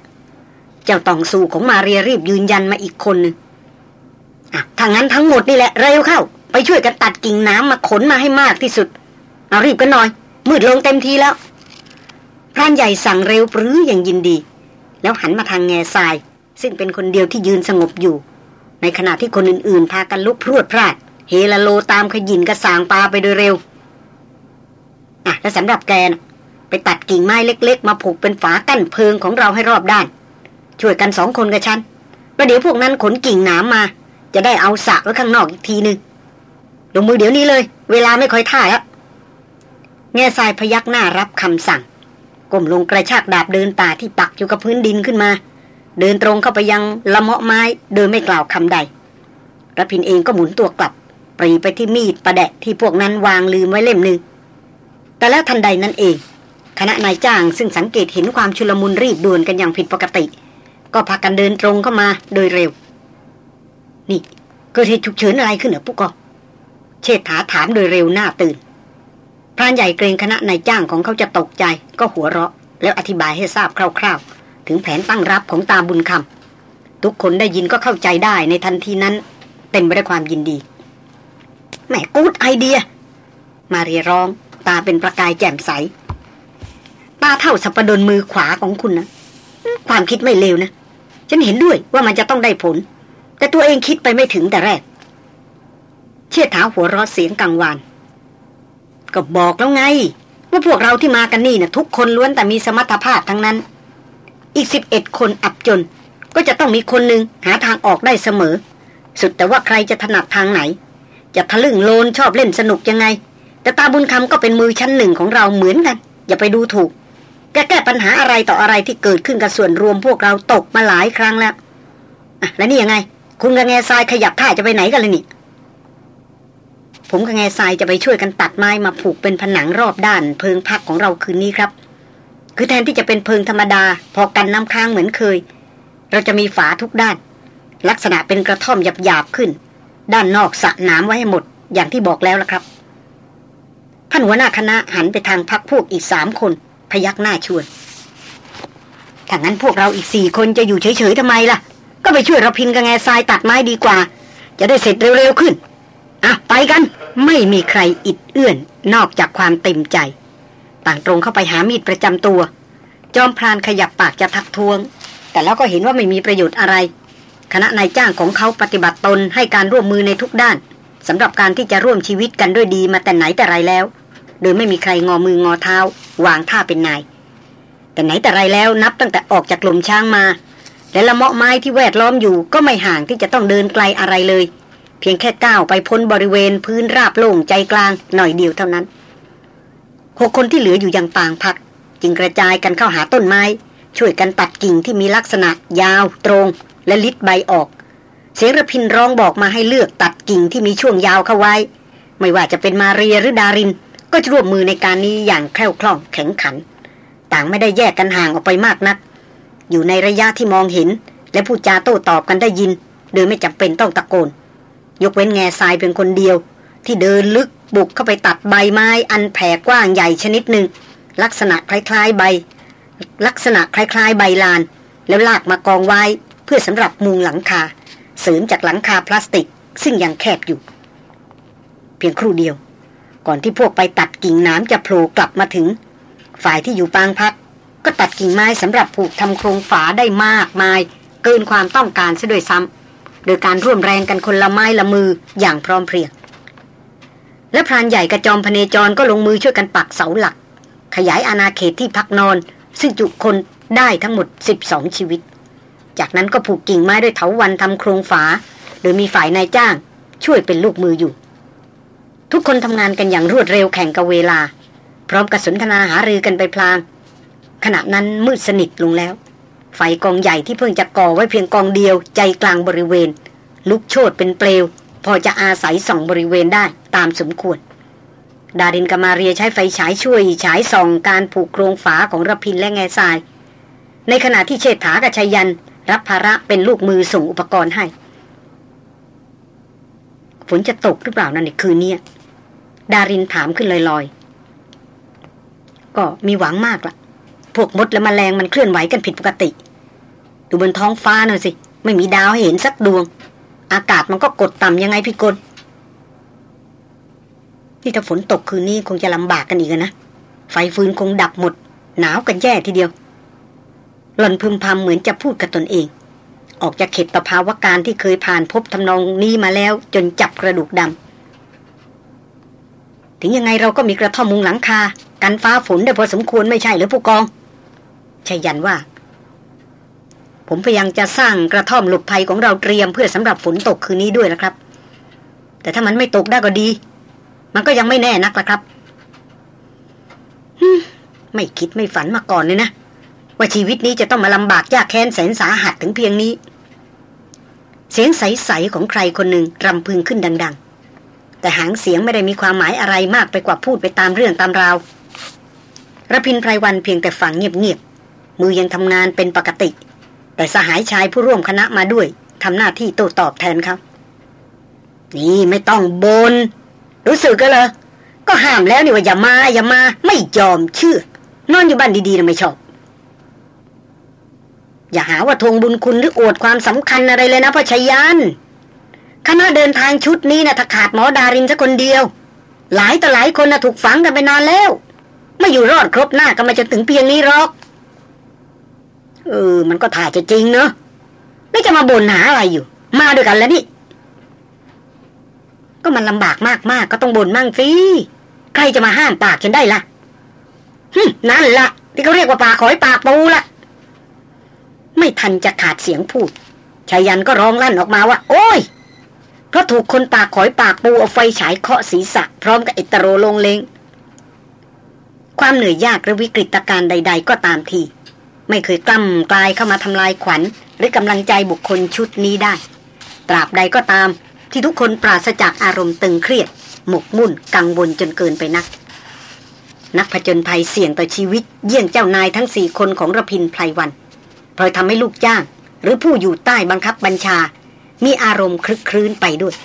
เจ้าตองสู่ของมาเรียรีบยืนยันมาอีกคนนึง ถ้างั้นทั้งหมดนี่แหละ เร็วเข้า ไปช่วยกันตัดกิ่งน้ำมาขนมาให้มากที่สุด เอารีบกันหน่อย มืดลงเต็มทีแล้ว พรานใหญ่สั่งเร็วปรืออย่างยินดี แล้วหันมาทางแง่ทราย ซึ่งเป็นคนเดียวที่ยืนสงบอยู่ ในขณะที่คนอื่นๆ พากันลุกพรวดพลาด เฮลโลตามขยินกระสางปลาไปโดยเร็วอะแล้วสำหรับแกนะไปตัดกิ่งไม้เล็ก ๆ มาผูกเป็นฝากั้นเพิงของเราให้รอบด้าน ช่วยกันสองคนกับฉันประเดี๋ยวพวกนั้นขนกิ่งหนามมา จะได้เอาสะไว้ข้างนอกอีกทีหนึ่งลงมือเดี๋ยวนี้เลย เวลาไม่ค่อยท่าแล้วแง่ทรายพยักหน้ารับคำสั่งก้มลงกระชากดาบเดินป่าที่ปักอยู่กับพื้นดินขึ้นมา เดินตรงเข้าไปยังละเมาะไม้เดินไม่กล่าวคำใดรพินเองก็หมุนตัวกลับปรีไปที่มีดประแดะที่พวกนั้นวางลืมไว้เล่มหนึ่งแต่แล้วทันใดนั้นเอง คณะนายจ้างซึ่งสังเกตเห็นความชุลมุนรีบด่วนกันอย่างผิดปกติ ก็พากันเดินตรงเข้ามาโดยเร็ว นี่ เกิดเหตุฉุกเฉินอะไรขึ้นเหรอผู้กองเชษฐาถามโดยเร็วหน้าตื่นพรานใหญ่เกรงคณะนายจ้างของเขาจะตกใจ ก็หัวเราะ แล้วอธิบายให้ทราบคร่าว ๆ ถึงแผนตั้งรับของตาบุญคำทุกคนได้ยินก็เข้าใจได้ในทันทีนั้น เต็มไปด้วยความยินดีแหมกูดไอเดีย มาเรียร้อง ตาเป็นประกายแจ่มใส ตาเท่าสัปดนมือขวาของคุณนะความคิดไม่เลวนะ ฉันเห็นด้วยว่ามันจะต้องได้ผล แต่ตัวเองคิดไปไม่ถึงแต่แรก เชี่ยถาหัวเราะเสียงกังวานก็บอกแล้วไง ว่าพวกเราที่มากันนี่นะทุกคนล้วนแต่มีสมรรถภาพทั้งนั้น อีกสิบเอ็ดคนอับจน ก็จะต้องมีคนหนึ่งหาทางออกได้เสมอ สุดแต่ว่าใครจะถนัดทางไหน จะทะลึ่งโลนชอบเล่นสนุกยังไง แต่ตาบุญคำก็เป็นมือชั้นหนึ่งของเราเหมือนกัน อย่าไปดูถูกแกแก้ปัญหาอะไรต่ออะไรที่เกิดขึ้นกับส่วนรวมพวกเราตกมาหลายครั้งแล้วอะแล้วนี่ยังไง คุณกับแง่ทรายขยับท่าจะไปไหนกันเลยนี่ ผมกับแง่ทรายจะไปช่วยกันตัดไม้มาผูกเป็นผนังรอบด้าน เพิงพักของเราคืนนี้ครับ คือแทนที่จะเป็นเพิงธรรมดา พอกันน้ำค้างเหมือนเคย เราจะมีฝาทุกด้าน ลักษณะเป็นกระท่อมหยาบๆขึ้น ด้านนอกสะน้ำไว้ให้หมด อย่างที่บอกแล้วละครับท่านหัวหน้าคณะหันไปทางพักพวกอีกสามคน พยักหน้าชวนถ้างั้นพวกเราอีกสี่คนจะอยู่เฉยๆทำไมล่ะ ก็ไปช่วยเราพินกับแง่ทรายตัดไม้ดีกว่า จะได้เสร็จเร็วๆขึ้น อะ ไปกัน ไม่มีใครอิดเอื้อน นอกจากความเต็มใจ ต่างตรงเข้าไปหามีดประจำตัว จอมพรานขยับปากจะทักท้วง แต่แล้วก็เห็นว่าไม่มีประโยชน์อะไร คณะนายจ้างของเขาปฏิบัติตนให้การร่วมมือในทุกด้านสำหรับการที่จะร่วมชีวิตกันด้วยดีมาแต่ไหนแต่ไรแล้ว โดยไม่มีใครงอมืองอเท้า วางท่าเป็นนาย แต่ไหนแต่ไรแล้วนับตั้งแต่ออกจากกลุ่มช้างมา และละเมาะไม้ที่แวดล้อมอยู่ก็ไม่ห่างที่จะต้องเดินไกลอะไรเลย เพียงแค่ก้าวไปพ้นบริเวณพื้นราบโล่งใจกลางหน่อยเดียวเท่านั้นหกคนที่เหลืออยู่ยังปางพัก จึงกระจายกันเข้าหาต้นไม้ ช่วยกันตัดกิ่งที่มีลักษณะยาว ตรง และลิดใบออก เสียงระพินร้องบอกมาให้เลือกตัดกิ่งที่มีช่วงยาวเข้าไว้ ไม่ว่าจะเป็นมาเรียหรือดาริน ก็จะร่วมมือในการนี้อย่างแคล่วคล่องแข็งขัน ต่างไม่ได้แยกกันห่างออกไปมากนัก อยู่ในระยะที่มองเห็น และพูดจาโต้ตอบกันได้ยิน โดยไม่จำเป็นต้องตะโกน ยกเว้นแง่ทรายเป็นคนเดียว ที่เดินลึกบุกเข้าไปตัดใบไม้อันแผ่กว้างใหญ่ชนิดหนึ่ง ลักษณะคล้ายๆใบ ลักษณะคล้ายๆ ใบลาน แล้วลากมากองไว้เพื่อสำหรับมุงหลังคา เสริมจากหลังคาพลาสติก ซึ่งยังแคบอยู่ เพียงครู่เดียว ก่อนที่พวกไปตัดกิ่งน้ำจะโผล่กลับมาถึง ฝ่ายที่อยู่ปางพัก ก็ตัดกิ่งไม้สำหรับผูกทำโครงฝาได้มากมาย เกินความต้องการซะด้วยซ้ำโดยการร่วมแรงกันคนละไม้ละมืออย่างพร้อมเพรียง และพรานใหญ่กระจอมพเนจรก็ลงมือช่วยกันปักเสาหลัก ขยายอาณาเขตที่พักนอน ซึ่งจุคนได้ทั้งหมด 12 ชีวิต จากนั้นก็ผูกกิ่งไม้ด้วยเถาวันทำโครงฝา โดยมีฝ่ายนายจ้าง ช่วยเป็นลูกมืออยู่ ทุกคนทำงานกันอย่างรวดเร็วแข่งกับเวลา พร้อมกับสนทนาหารือกันไปพลาง ขณะนั้นมืดสนิทลงแล้ว ไฟกองใหญ่ที่เพิ่งจะก่อไว้เพียงกองเดียวใจกลางบริเวณ ลุกโชนเป็นเปลว พอจะอาศัยส่องบริเวณได้ตามสมควร ดารินกามาเรียใช้ไฟฉายช่วยฉายส่องการผูกโครงฝาของระพินและแง่ทราย ในขณะที่เชษฐากับชยัน รับภาระเป็นลูกมือส่งอุปกรณ์ให้ฝนจะตกหรือเปล่านั่นในคืนนี้ดารินถามขึ้นลอยๆ ก็มีหวังมากละ่ะ พวกมดและมแมลงมันเคลื่อนไหวกันผิดปกติ ดูบนท้องฟ้าหน่อยสิ ไม่มีดาวให้เห็นสักดวง อากาศมันก็กดต่ำยังไงพี่กนที่ถ้าฝนตกคืนนี้คงจะลำบากกันอีกนะ ไฟฟืนคงดับหมด หนาวกันแย่ทีเดียว หล่อนพึมพำเหมือนจะพูดกับตนเอง ออกจากเข็ดประภาวะการที่เคยผ่านพบทำนองนี้มาแล้ว จนจับกระดูกดำถึงยังไงเราก็มีกระท่อมมุงหลังคากันฟ้าฝนได้พอสมควรไม่ใช่หรือผู้กอง ชัยยันว่า ผมพยายามจะสร้างกระท่อมหลบภัยของเราเตรียมเพื่อสำหรับฝนตกคืนนี้ด้วยนะครับ แต่ถ้ามันไม่ตกได้ก็ดี มันก็ยังไม่แน่นักละครับไม่คิดไม่ฝันมาก่อนเลยนะ ว่าชีวิตนี้จะต้องมาลำบากยากแค้นแสนสาหัสถึงเพียงนี้ เสียงใสๆของใครคนหนึ่งรำพึงขึ้นดัง ๆ แต่หางเสียงไม่ได้มีความหมายอะไรมากไปกว่าพูดไปตามเรื่องตามราวระพินไพรวันเพียงแต่ฝังเงียบๆ มือยังทำงานเป็นปกติ แต่สหายชายผู้ร่วมคณะมาด้วยทำหน้าที่โต้ตอบแทนเขานี่ไม่ต้องบน รู้สึกก็เลยก็ห้ามแล้วนี่ว่าอย่ามาอย่ามา ไม่ยอมเชื่อ นอนอยู่บ้านดีๆนะไม่ชอบ อย่าหาว่าทวงบุญคุณหรืออวดความสำคัญอะไรเลยนะพ่อชยันคณะเดินทางชุดนี้นะถ้าขาดหมอดารินสักคนเดียว หลายต่อหลายคนนะถูกฝังกันไปนานแล้ว ไม่อยู่รอดครบหน้าก็มาจนถึงเพียงนี้หรอก เออ มันก็ถ่ายจะจริงเนอะไม่จะมาบ่นหาอะไรอยู่ มาด้วยกันแล้วนี่ ก็มันลำบากมากๆกก็ต้องบ่นมั่งสิใครจะมาห้ามปากฉันได้ละ่ะนั่นละที่เขาเรียกว่าปากหอยปากปูละไม่ทันจะขาดเสียงพูดชายันก็ร้องลั่นออกมาว่า โอ้ยเพราะถูกคนปากหอยปากปูเอาไฟฉายเคาะศีรษะ พร้อมกับเอตโรลงเลงความเหนื่อยยากหรือวิกฤตการณ์ใด ๆ ก็ตามที ไม่เคยกล้ำกลายเข้ามาทำลายขวัญ หรือกำลังใจบุคคลชุดนี้ได้ ตราบใดก็ตามที่ทุกคนปราศจากอารมณ์ตึงเครียด หมกมุ่นกังวลจนเกินไปนัก นักผจญภัยเสี่ยงต่อชีวิต เยี่ยงเจ้านายทั้งสี่คนของระพินไพรวัน เพราะทำให้ลูกจ้าง หรือผู้อยู่ใต้บังคับบัญชา มีอารมณ์คลึกครื้นไปด้วย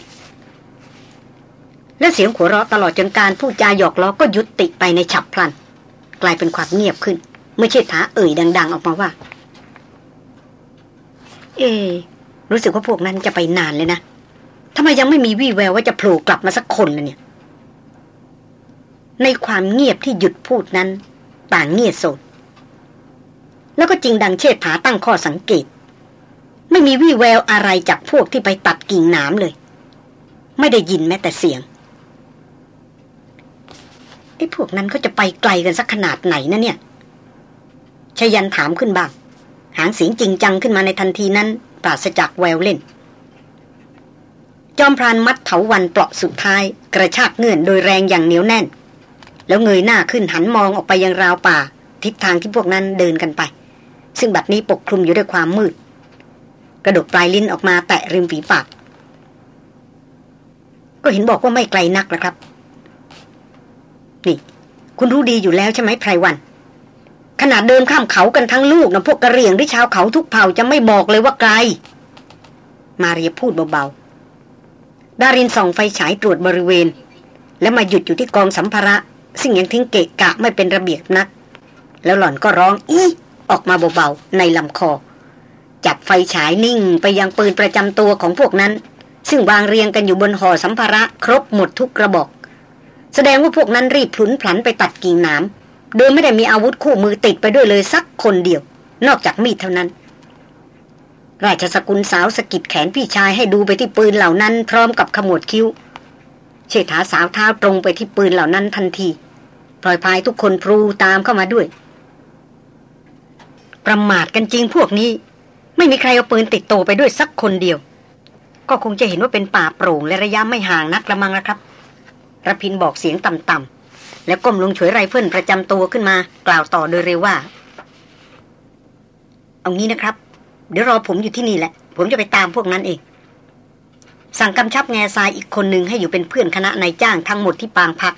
และเสียงหัวเราะตลอดจนการพูดจาหยอกล้อก็ยุติไปในฉับพลัน กลายเป็นความเงียบขึ้น มื่อเชษฐาเอ่ยดัง ๆ ออกมาว่า เอ รู้สึกว่าพวกนั้นจะไปนานเลยนะทำไมยังไม่มีวี่แววว่าจะโผล่กลับมาสักคนล่ะเนี่ย ในความเงียบที่หยุดพูดนั้น ต่างเงียบสด แล้วก็จริงดังเชิดผาตั้งข้อสังเกต ไม่มีวี่แววอะไรจากพวกที่ไปตัดกิ่งหนามเลย ไม่ได้ยินแม้แต่เสียงไอ้พวกนั้นเขาจะไปไกลกันสักขนาดไหนนะเนี่ย ชยันถามขึ้นบ้าง หางเสียงจริงจังขึ้นมาในทันทีนั้น ปราศจากแววเล่น จอมพรานมัดเถาวันเปราะสุดท้าย กระชากเงื่อนโดยแรงอย่างเหนียวแน่น แล้วเงยหน้าขึ้นหันมองออกไปยังราวป่า ทิศทางที่พวกนั้นเดินกันไป ซึ่งบัดนี้ปกคลุมอยู่ด้วยความมืด กระดกปลายลิ้นออกมาแตะริมฝีปาก ก็เห็นบอกว่าไม่ไกลนักแล้วครับ นี่ คุณรู้ดีอยู่แล้วใช่ไหมไพรวัน ขนาดเดินข้ามเขากันทั้งลูกนะพวกกระเรียงหรือชาวเขาทุกเผ่าจะไม่บอกเลยว่าไกล มาเรียพูดเบาๆ ดารินส่องไฟฉายตรวจบริเวณ แล้วมาหยุดอยู่ที่กองสัมภาระ ซึ่งยังทิ้งเกะกะไม่เป็นระเบียบนัก แล้วหล่อนก็ร้องอีออกมาเบาๆ ในลำคอ จับไฟฉายนิ่งไปยังปืนประจำตัวของพวกนั้น ซึ่งวางเรียงกันอยู่บนห่อสัมภาระ ครบหมดทุกกระบอก แสดงว่าพวกนั้นรีบพลุนพลันไปตัดกิ่งหน้ำ โดยไม่ได้มีอาวุธคู่มือติดไปด้วยเลยสักคนเดียว นอกจากมีดเท่านั้น ราชสกุลสาวสกิดแขนพี่ชายให้ดูไปที่ปืนเหล่านั้น พร้อมกับขมวดคิ้ว เชษฐาสาวเท้าตรงไปที่ปืนเหล่านั้นทันทีปล่อยพายทุกคนพลูตามเข้ามาด้วย ประมาทกันจริงพวกนี้ ไม่มีใครเอาปืนติดโตไปด้วยสักคนเดียว ก็คงจะเห็นว่าเป็นป่าโปร่งและระยะไม่ห่างนักละมังนะครับระพินบอกเสียงต่ำๆ แล้วก้มลงฉวยไรเฟิลประจำตัวขึ้นมา กล่าวต่อโดยเร็วว่า เอางี้นะครับ เดี๋ยวรอผมอยู่ที่นี่แหละ ผมจะไปตามพวกนั้นเอง สั่งกำชับแง่ทรายอีกคนหนึ่งให้อยู่เป็นเพื่อนคณะนายจ้างทั้งหมดที่ปางพัก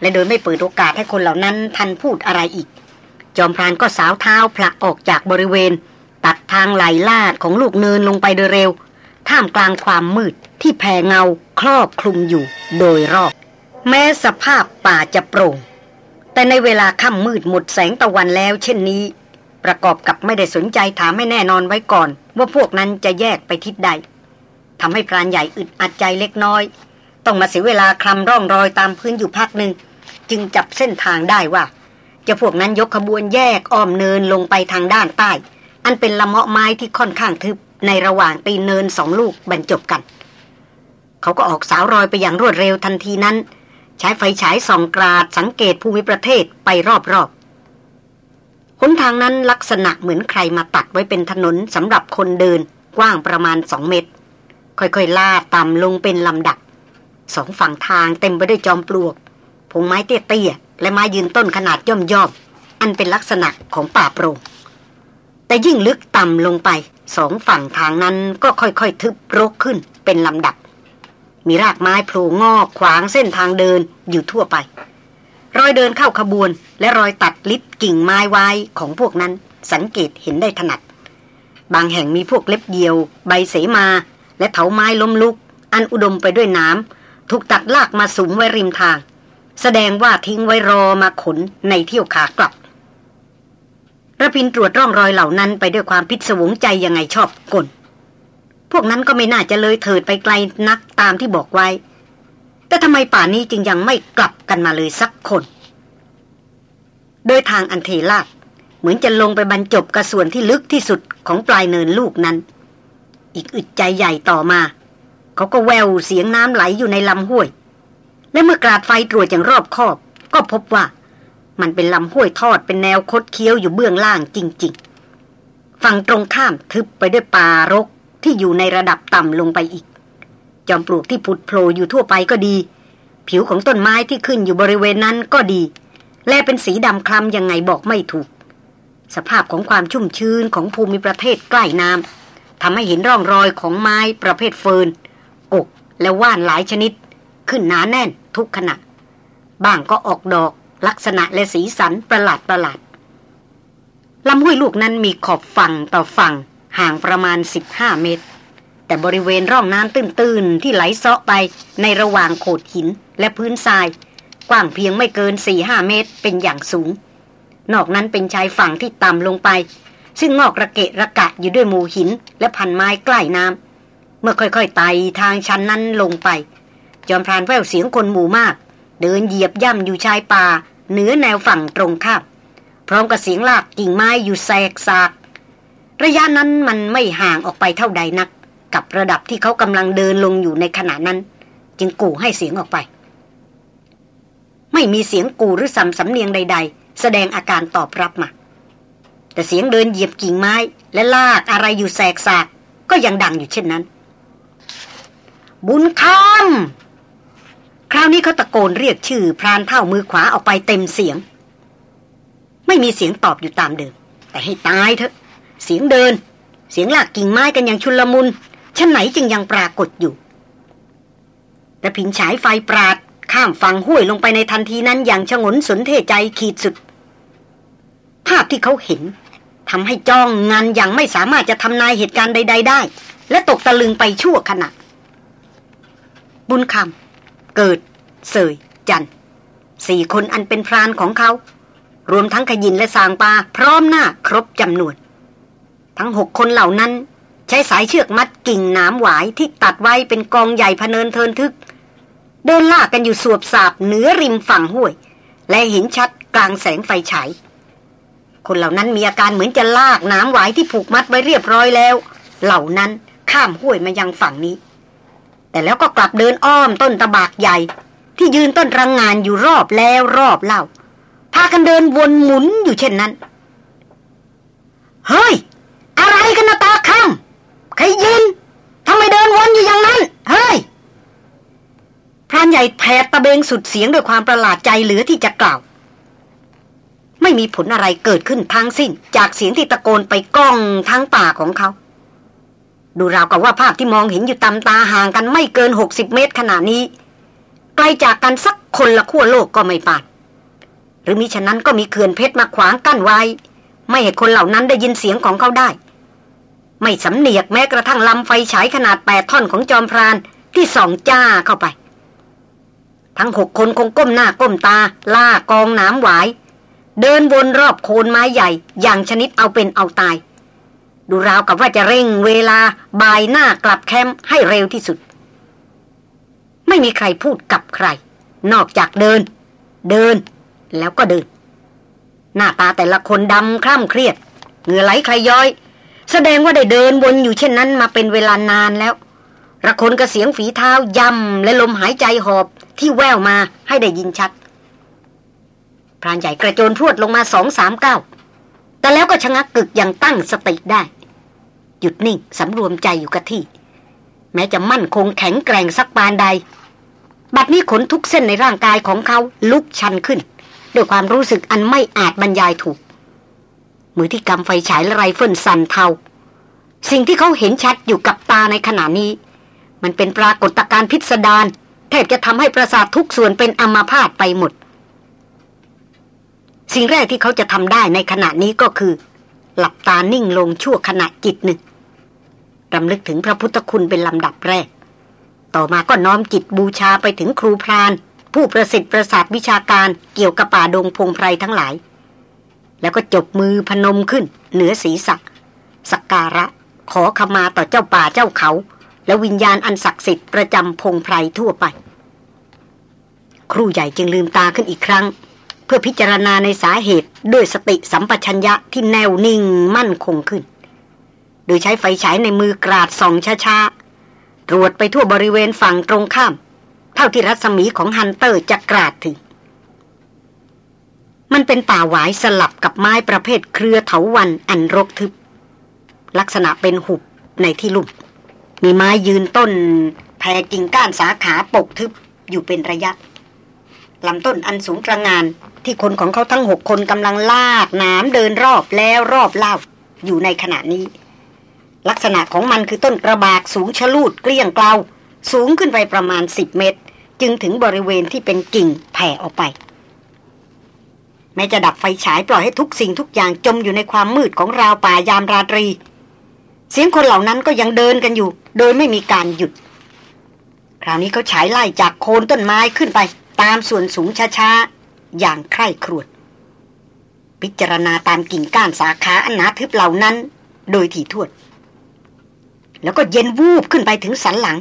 และโดยไม่เปิดโอกาสให้คนเหล่านั้นทันพูดอะไรอีก จอมพรานก็สาวเท้าผละออกจากบริเวณ ตัดทางไหลลาดของลูกเนินลงไปโดยเร็วท่ามกลางความมืดที่แผ่เงาครอบคลุมอยู่โดยรอบ แม้สภาพป่าจะโปร่ง แต่ในเวลาค่ำมืดหมดแสงตะวันแล้วเช่นนี้ ประกอบกับไม่ได้สนใจถามให้แน่นอนไว้ก่อน ว่าพวกนั้นจะแยกไปทิศใดทำให้พรานใหญ่อึดอัดใจเล็กน้อย ต้องมาเสียเวลาคลำร่องรอยตามพื้นอยู่พักหนึ่ง จึงจับเส้นทางได้ว่า จะพวกนั้นยกขบวนแยกอ้อมเนินลงไปทางด้านใต้ อันเป็นละเมาะไม้ที่ค่อนข้างทึบในระหว่างตีเนินสองลูกบรรจบกัน เขาก็ออกสาวรอยไปอย่างรวดเร็วทันทีนั้น ใช้ไฟฉายส่องกราดสังเกตภูมิประเทศไปรอบๆหนทางนั้นลักษณะเหมือนใครมาตัดไว้เป็นถนนสำหรับคนเดินกว้างประมาณสองเมตร ค่อยๆลาดต่ำลงเป็นลำดับ สองฝั่งทางเต็มไปด้วยจอมปลวกพงไม้เตี้ยๆและไม้ยืนต้นขนาดย่อมย่อมอันเป็นลักษณะของป่าโปร่งแต่ยิ่งลึกต่ำลงไปสองฝั่งทางนั้นก็ค่อยๆ ทึบรกขึ้นเป็นลำดับ มีรากไม้โผล่งอกขวางเส้นทางเดินอยู่ทั่วไป รอยเดินเข้าขบวน และรอยตัดลิบกิ่งไม้ไว้ของพวกนั้นสังเกตเห็นได้ถนัด บางแห่งมีพวกเล็บเดียว ใบเสมา และเถาไม้ล้มลุก อันอุดมไปด้วยน้ำถูกตัดลากมาสุมไว้ริมทาง แสดงว่าทิ้งไว้รอมาขนในเที่ยวขากลับระพินตรวจร่องรอยเหล่านั้นไปด้วยความพิศวงใจยังไงชอบกล พวกนั้นก็ไม่น่าจะเลยเถิดไปไกลนักตามที่บอกไว้ แต่ทำไมป่านี้จึงยังไม่กลับกันมาเลยสักคน โดยทางอันเทลาดเหมือนจะลงไปบรรจบกระส่วนที่ลึกที่สุดของปลายเนินลูกนั้น อีกอึดใจใหญ่ต่อมา เขาก็แววเสียงน้ำไหลอยู่ในลำห้วย และเมื่อกราดไฟตรวจอย่างรอบคอบ ก็พบว่า มันเป็นลำห้วยทอดเป็นแนวคดเคี้ยวอยู่เบื้องล่างจริง ๆ ฝั่งตรงข้ามทึบไปด้วยป่ารก ที่อยู่ในระดับต่ำลงไปอีก จอมปลวกที่ผุดโผล่อยู่ทั่วไปก็ดี ผิวของต้นไม้ที่ขึ้นอยู่บริเวณนั้นก็ดี และเป็นสีดำคล้ำยังไงบอกไม่ถูก สภาพของความชุ่มชื้นของภูมิประเทศใกล้น้ำทำให้เห็นร่องรอยของไม้ประเภทเฟิร์นกกและว่านหลายชนิด ขึ้นหนาแน่นทุกขณะบ้างก็ออกดอกลักษณะและสีสันประหลาดประหลาดลำห้วยลูกนั้นมีขอบฝั่งต่อฝั่ง ห่างประมาณ 15 เมตร แต่บริเวณร่องน้ำตื้นๆ ที่ไหลเซาะไปในระหว่างโขดหินและพื้นทราย กว้างเพียงไม่เกิน 4-5 เมตรเป็นอย่างสูง นอกนั้นเป็นชายฝั่งที่ต่ำลงไป ซึ่งงอกระเกะระกะอยู่ด้วยหมู่หินและพันไม้ใกล้น้ำเมื่อค่อยๆไต่ทางชันนั้นลงไป จอมพรานแววเสียงคนหมู่มาก เดินเหยียบย่ำอยู่ชายป่าเหนือแนวฝั่งตรงข้ามพร้อมกับเสียงลากกิ่งไม้อยู่แสกสาก ระยะนั้นมันไม่ห่างออกไปเท่าใดนัก กับระดับที่เขากำลังเดินลงอยู่ในขณะนั้น จึงกู่ให้เสียงออกไป ไม่มีเสียงกู่หรือสำสำเนียงใด ๆ แสดงอาการตอบรับมา แต่เสียงเดินเหยียบกิ่งไม้ และลากอะไรอยู่แสกสากก็ยังดังอยู่เช่นนั้น บุญคำคราวนี้เขาตะโกนเรียกชื่อพรานเท่ามือขวาออกไปเต็มเสียง ไม่มีเสียงตอบอยู่ตามเดิม แต่ให้ตายเถอะ เสียงเดิน เสียงหลากกิ่งไม้กันอย่างชุลมุนชั้นไหนจึงยังปรากฏอยู่แต่ผินฉายไฟปราด ข้ามฝั่งห้วยลงไปในทันทีนั้นอย่างชงนสนเทใจขีดสุด ภาพที่เขาเห็นทำให้จ้องงานอย่างไม่สามารถจะทำนายเหตุการณ์ใด ๆ ได้ และตกตะลึงไปชั่วขณะ บุญคำเกิด เสย จันสี่คนอันเป็นพรานของเขา รวมทั้งขยินและสางปาพร้อมหน้าครบจำนวน ทั้งหกคนเหล่านั้น ใช้สายเชือกมัดกิ่งหน้ำหวายที่ตัดไว้เป็นกองใหญ่พเนินเทินทึก เดินลากกันอยู่สวบสาบเหนือริมฝั่งห้วย และเห็นชัดกลางแสงไฟฉายคนเหล่านั้นมีอาการเหมือนจะลากน้ำหวายที่ผูกมัดไว้เรียบร้อยแล้ว เหล่านั้นข้ามห้วยมายังฝั่งนี้ แต่แล้วก็กลับเดินอ้อมต้นตะบากใหญ่ ที่ยืนต้นรังงานอยู่รอบแล้วรอบเล่า พากันเดินวนหมุนอยู่เช่นนั้น เฮ้ย กันนะตาค้างใครยินทำไมเดินวนอยู่อย่างนั้น เฮ้ยพรานใหญ่แผดตะเบงสุดเสียงด้วยความประหลาดใจเหลือที่จะกล่าว ไม่มีผลอะไรเกิดขึ้นทั้งสิ้น จากเสียงที่ตะโกนไปก้องทั้งป่าของเขา ดูราวกับว่าภาพที่มองเห็นอยู่ตามตาห่างกันไม่เกิน 60 เมตรขนาดนี้ ไกลจากกันสักคนละขั้วโลกก็ไม่ปานหรือมิฉะนั้นก็มีเขื่อนเพชรมาขวางกั้นไว้ ไม่ให้คนเหล่านั้นได้ยินเสียงของเขาได้ ไม่สำเนียกแม้กระทั่งลำไฟฉายขนาดแปดท่อนของจอมพรานที่ส่องจ้าเข้าไป ทั้งหกคนคงก้มหน้าก้มตา ล่ากองน้ำหวาย เดินวนรอบโคนไม้ใหญ่ อย่างชนิดเอาเป็นเอาตาย ดูราวกับว่าจะเร่งเวลาบายหน้ากลับแคมป์ให้เร็วที่สุด ไม่มีใครพูดกับใคร นอกจากเดิน เดิน แล้วก็เดิน หน้าตาแต่ละคนดำคล่ำเครียดเหงื่อไหลใครย้อย แสดงว่าได้เดินวนอยู่เช่นนั้นมาเป็นเวลานานแล้ว ระคนกระเสียงฝีเท้าย่ำและลมหายใจหอบที่แว่วมาให้ได้ยินชัด พรานใหญ่กระโจนพรวดลงมาสองสามก้าว แต่แล้วก็ชะงักกึกอย่างตั้งสติได้ หยุดนิ่งสำรวมใจอยู่กับที่ แม้จะมั่นคงแข็งแกร่งสักปานใด บัดนี้ขนทุกเส้นในร่างกายของเขาลุกชันขึ้น ด้วยความรู้สึกอันไม่อาจบรรยายถูก มือที่กำไฟฉายไรเฟิลสั่นเทา สิ่งที่เขาเห็นชัดอยู่กับตาในขณะนี้ มันเป็นปรากฏการณ์พิสดารแทบจะทำให้ประสาททุกส่วนเป็นอัมาพาตไปหมด สิ่งแรกที่เขาจะทำได้ในขณะนี้ก็คือ หลับตานิ่งลงชั่วขณะจิตหนึ่งรำลึกถึงพระพุทธคุณเป็นลำดับแรก ต่อมาก็น้อมจิตบูชาไปถึงครูพราน ผู้ประสิทธิ์ประสาทวิชาการเกี่ยวกับป่าดงพงไพรทั้งหลาย แล้วก็จบมือพนมขึ้น เหนือศีรษะสักการะ ขอขมาต่อเจ้าป่าเจ้าเขา และวิญญาณอันศักดิ์สิทธิ์ประจำพงไพรทั่วไป ครูใหญ่จึงลืมตาขึ้นอีกครั้ง เพื่อพิจารณาในสาเหตุด้วยสติสัมปชัญญะที่แนวนิ่งมั่นคงขึ้น โดยใช้ไฟฉายในมือกราดส่องช้าๆตรวจไปทั่วบริเวณฝั่งตรงข้าม เท่าที่รัศมีของฮันเตอร์จะกราดถึง มันเป็นป่าหวายสลับกับไม้ประเภทเครือเถาวันอันรกทึบ ลักษณะเป็นหุบในที่ลุ่ม มีไม้ยืนต้นแผ่กิ่งก้านสาขาปกทึบอยู่เป็นระยะลำต้นอันสูงตระงานที่คนของเขาทั้งหกคนกำลังลากน้ำเดินรอบแล้วรอบเล่าอยู่ในขณะนี้ ลักษณะของมันคือต้นกระบากสูงชะลูดเกลี้ยงเกลาสูงขึ้นไปประมาณสิบเมตร จึงถึงบริเวณที่เป็นกิ่งแผ่ออกไป แม้จะดับไฟฉายปล่อยให้ทุกสิ่งทุกอย่างจมอยู่ในความมืดของราวป่ายามราตรี เสียงคนเหล่านั้นก็ยังเดินกันอยู่ โดยไม่มีการหยุด คราวนี้เขาฉายไล่จากโคนต้นไม้ขึ้นไป ตามส่วนสูงช้าๆ อย่างใคร่ครวญพิจารณาตามกิ่งก้านสาขาอันหนาทึบเหล่านั้น โดยถี่ถ้วนแล้วก็เย็นวูบขึ้นไปถึงสันหลัง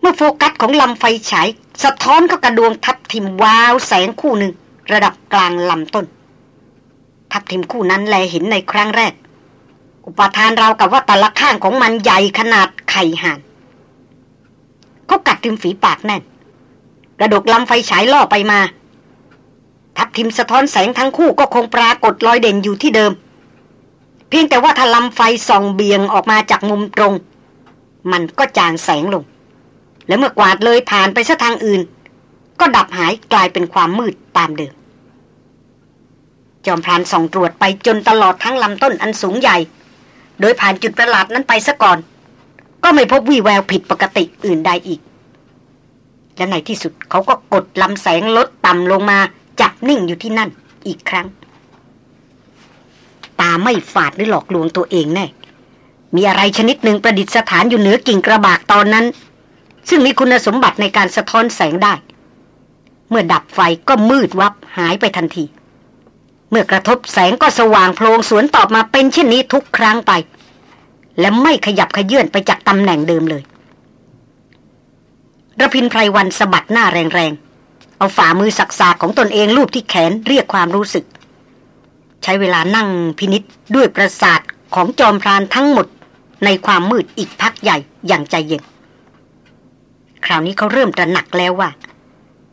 เมื่อโฟกัสของลำไฟฉาย สะท้อนเข้ากระดวงทับทิมวาวแสงคู่หนึ่ง ระดับกลางลำต้น ทับทิมคู่นั้นแลเห็นในครั้งแรก อุปทานเรากับว่าแต่ละข้างของมันใหญ่ขนาดไข่ห่านเขากัดทิมฝีปากแน่น กระดกลำไฟฉายล่อไปมา ทับทิมสะท้อนแสงทั้งคู่ก็คงปรากฏลอยเด่นอยู่ที่เดิม เพียงแต่ว่าถ้าลำไฟส่องเบียงออกมาจากมุมตรง มันก็จางแสงลง แล้วเมื่อกวาดเลยผ่านไปซะทางอื่น ก็ดับหายกลายเป็นความมืดตามเดิม จอมพรานส่องตรวจไปจนตลอดทั้งลำต้นอันสูงใหญ่ โดยผ่านจุดประหลาดนั้นไปซะก่อน ก็ไม่พบวี่แววผิดปกติอื่นใดอีก และในที่สุดเขาก็กดลำแสงลดต่ำลงมา จับนิ่งอยู่ที่นั่นอีกครั้ง ตาไม่ฝาดหรือหลอกลวงตัวเองแน่ มีอะไรชนิดหนึ่งประดิษฐานอยู่เหนือกิ่งกระบากตอนนั้น ซึ่งมีคุณสมบัติในการสะท้อนแสงได้ เมื่อดับไฟก็มืดวับหายไปทันที เมื่อกระทบแสงก็สว่างโพลงสวนตอบมาเป็นเช่นนี้ทุกครั้งไป และไม่ขยับขยื่นไปจากตำแหน่งเดิมเลยระพินไพรวันสะบัดหน้าแรงๆ เอาฝ่ามือสักๆของตนเองลูบที่แขนเรียกความรู้สึก ใช้เวลานั่งพินิษด้วยประสาทของจอมพรานทั้งหมดในความมืดอีกพักใหญ่อย่างใจเย็น คราวนี้เขาเริ่มตระหนักแล้วว่า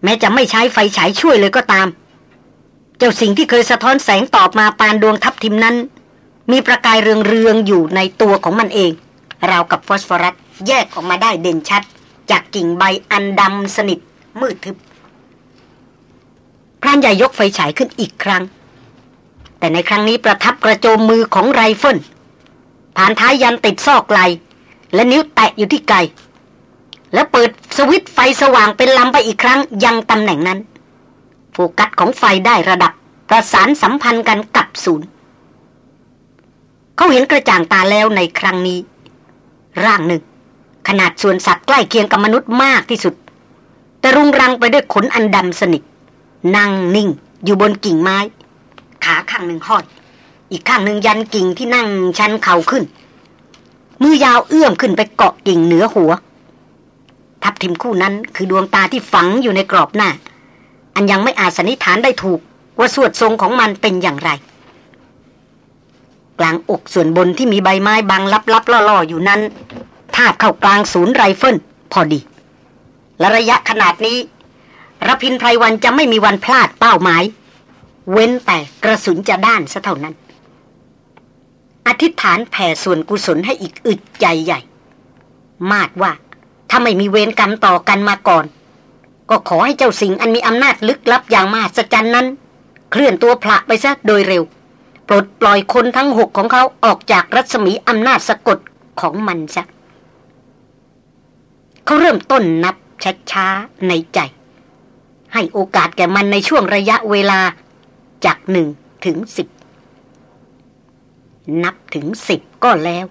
แม้จะไม่ใช้ไฟฉายช่วยเลยก็ตาม เจ้าสิ่งที่เคยสะท้อนแสงตอบมาปานดวงทับทิมนั้น มีประกายเรืองๆอยู่ในตัวของมันเอง ราวกับฟอสฟอรัสแยกออกมาได้เด่นชัด จากกิ่งใบอันดำสนิทมืดทึบพรานใหญ่ยกไฟฉายขึ้นอีกครั้ง แต่ในครั้งนี้ประทับกระโจมมือของไรเฟิลพานท้ายยันติดซอกไหล่และนิ้วแตะอยู่ที่ไกแล้วเปิดสวิตช์ไฟสว่างเป็นลำไปอีกครั้งยังตำแหน่งนั้น ฟกัสของไฟได้ระดับประสานสัมพันธ์กันกับศูนย์ เขาเห็นกระจ่างตาแล้วในครั้งนี้ ร่างหนึ่ง ขนาดส่วนสัตว์ใกล้เคียงกับมนุษย์มากที่สุด แต่รุงรังไปด้วยขนอันดำสนิทนั่งนิ่งอยู่บนกิ่งไม้ ขาข้างหนึ่งหอด อีกข้างหนึ่งยันกิ่งที่นั่งชันเข่าขึ้น มือยาวเอื้อมขึ้นไปเกาะกิ่งเหนือหัว ทับทิมคู่นั้นคือดวงตาที่ฝังอยู่ในกรอบหน้า อันยังไม่อาจสันนิษฐานได้ถูกว่าสวดทรงของมันเป็นอย่างไร กลางอกส่วนบนที่มีใบไม้บางลับๆล่อๆอยู่นั้นทาบเข้ากลางศูนย์ไรเฟิลพอดี และระยะขนาดนี้รพินไพรวันจะไม่มีวันพลาดเป้าหมาย เว้นแต่กระสุนจะด้านซะเท่านั้น อธิษฐานแผ่ส่วนกุศลให้อีกอึดใจใหญ่ มาดว่าถ้าไม่มีเวรกรรมต่อกันมาก่อน ก็ขอให้เจ้าสิงอันมีอำนาจลึกลับอย่างมหัศจรรย์นั้น เคลื่อนตัวพละไปซะโดยเร็ว ปลดปล่อยคนทั้งหกของเขาออกจากรัศมีอำนาจสะกดของมันซะเขาเริ่มต้นนับช้าๆในใจ ให้โอกาสแก่มันในช่วงระยะเวลาจากหนึ่งถึงสิบนับถึงสิบก็แล้ว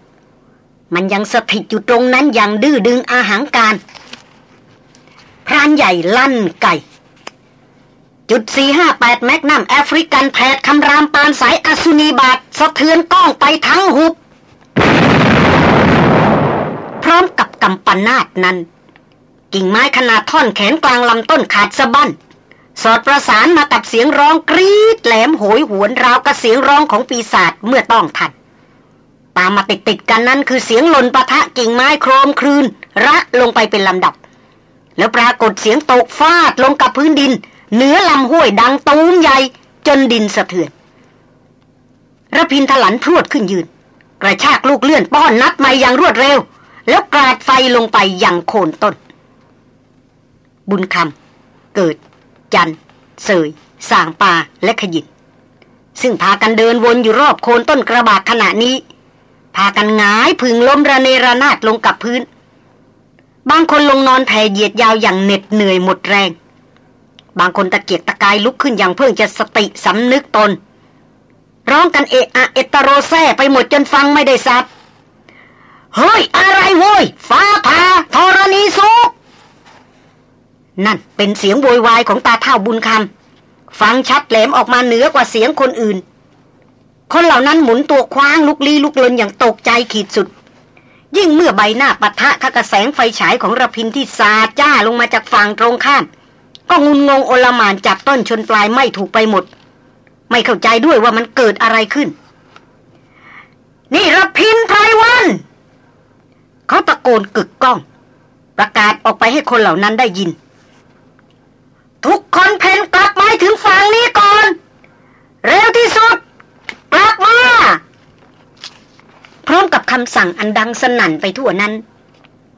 มันยังสถิตอยู่ตรงนั้นอย่างดื้อดึงอาหางการ พรานใหญ่ลั่นไก่ จุด 458 แมกนัมแอฟริกันแผดคำรามปานสายอสุนีบาทสะเทือนก้องไปทั้งหุบ พร้อมกับกำปนาดนั้น กิ่งไม้ขนาดท่อนแขนกลางลำต้นขาดสะบั้นสอดประสานมากับเสียงร้องกรีดแหลมโหยหวนราวกับเสียงร้องของปีศาจเมื่อต้องทัน ตามมาติดติดกันนั้นคือเสียงหล่นปะทะกิ่งไม้โครมคลืนระลงไปเป็นลำดับ แล้วปรากฏเสียงตกฟาดลงกับพื้นดิน เหนือลำห้วยดังตูมใหญ่ จนดินสะเทือนระพินถลันพรวดขึ้นยืน กระชากลูกเลื่อนป้อนนัดไม่อย่างรวดเร็ว แล้วกราดไฟลงไปอย่างโคนต้น บุญคำเกิด จันเสยสางปาและขยินซึ่งพากันเดินวนอยู่รอบโคนต้นกระบาดขณะนี้ พากันงายพึงล้มระเนระนาดลงกับพื้น บางคนลงนอนแผ่เหยียดยาวอย่างเหน็ดเหนื่อยหมดแรง บางคนตะเกียกตะกายลุกขึ้นอย่างเพิ่งจะสติสำนึกตน ร้องกันเอะอะเอตโรแซไปหมดจนฟังไม่ได้ซับเฮ้ย อะไรโว้ยฟ้าผ่าธรณีสูบนั่นเป็นเสียงโวยวายของตาเท่าบุญคำฟังชัดแหลมออกมาเหนือกว่าเสียงคนอื่น คนเหล่านั้นหมุนตัวคว้างลุกลี้ลุกลนอย่างตกใจขีดสุด ยิ่งเมื่อใบหน้าปะทะกักระแสงไฟฉายของระพินที่สาจ้าลงมาจากฝั่งตรงข้าม ก็งุนงงโอลหมานจับต้นชนปลายไม่ถูกไปหมด ไม่เข้าใจด้วยว่ามันเกิดอะไรขึ้น นี่ระพินไพรวันเขาตะโกนกึกก้อง ประกาศออกไปให้คนเหล่านั้นได้ยิน ทุกคนเพนกลับมาถึงฝั่งนี้ก่อน เร็วที่สุด กลับมา พร้อมกับคำสั่งอันดังสนั่นไปทั่วนั้น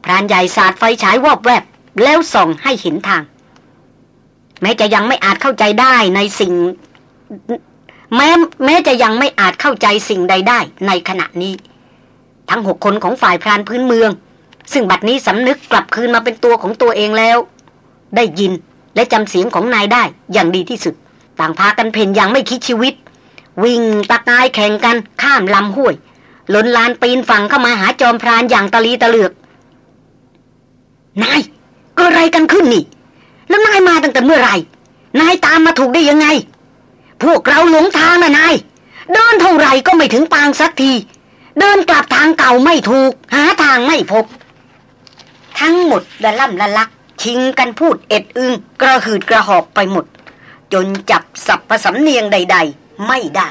พรานใหญ่สาดไฟฉายวอบแวบ แล้วส่องให้เห็นทาง แม้จะยังไม่อาจเข้าใจได้ในสิ่ง แม้แม้จะยังไม่อาจเข้าใจสิ่งใดได้ในขณะนี้ ทั้งหกคนของฝ่ายพรานพื้นเมือง ซึ่งบัดนี้สำนึกกลับคืนมาเป็นตัวของตัวเองแล้ว ได้ยินและจำเสียงของนายได้อย่างดีที่สุด ต่างพากันเพ่นอย่างไม่คิดชีวิต วิ่งตะกายแข่งกันข้ามลำห้วย หล้นลานปีนฝั่งเข้ามาหาจอมพรานอย่างตะลีตะเลือกนายเกิดอะไรกันขึ้นนี่ แล้วนายมาตั้งแต่เมื่อไหร่ นายตามมาถูกได้ยังไง พวกเราหลงทางนะนายเดินเท่าไหร่ก็ไม่ถึงปางสักที เดินกลับทางเก่าไม่ถูก หาทางไม่พบ ทั้งหมดละล่ำละลัก ชิงกันพูดเอ็ดอึงกระหืดกระหอบไปหมด จนจับสับประสำเนียงใด ๆ ไม่ได้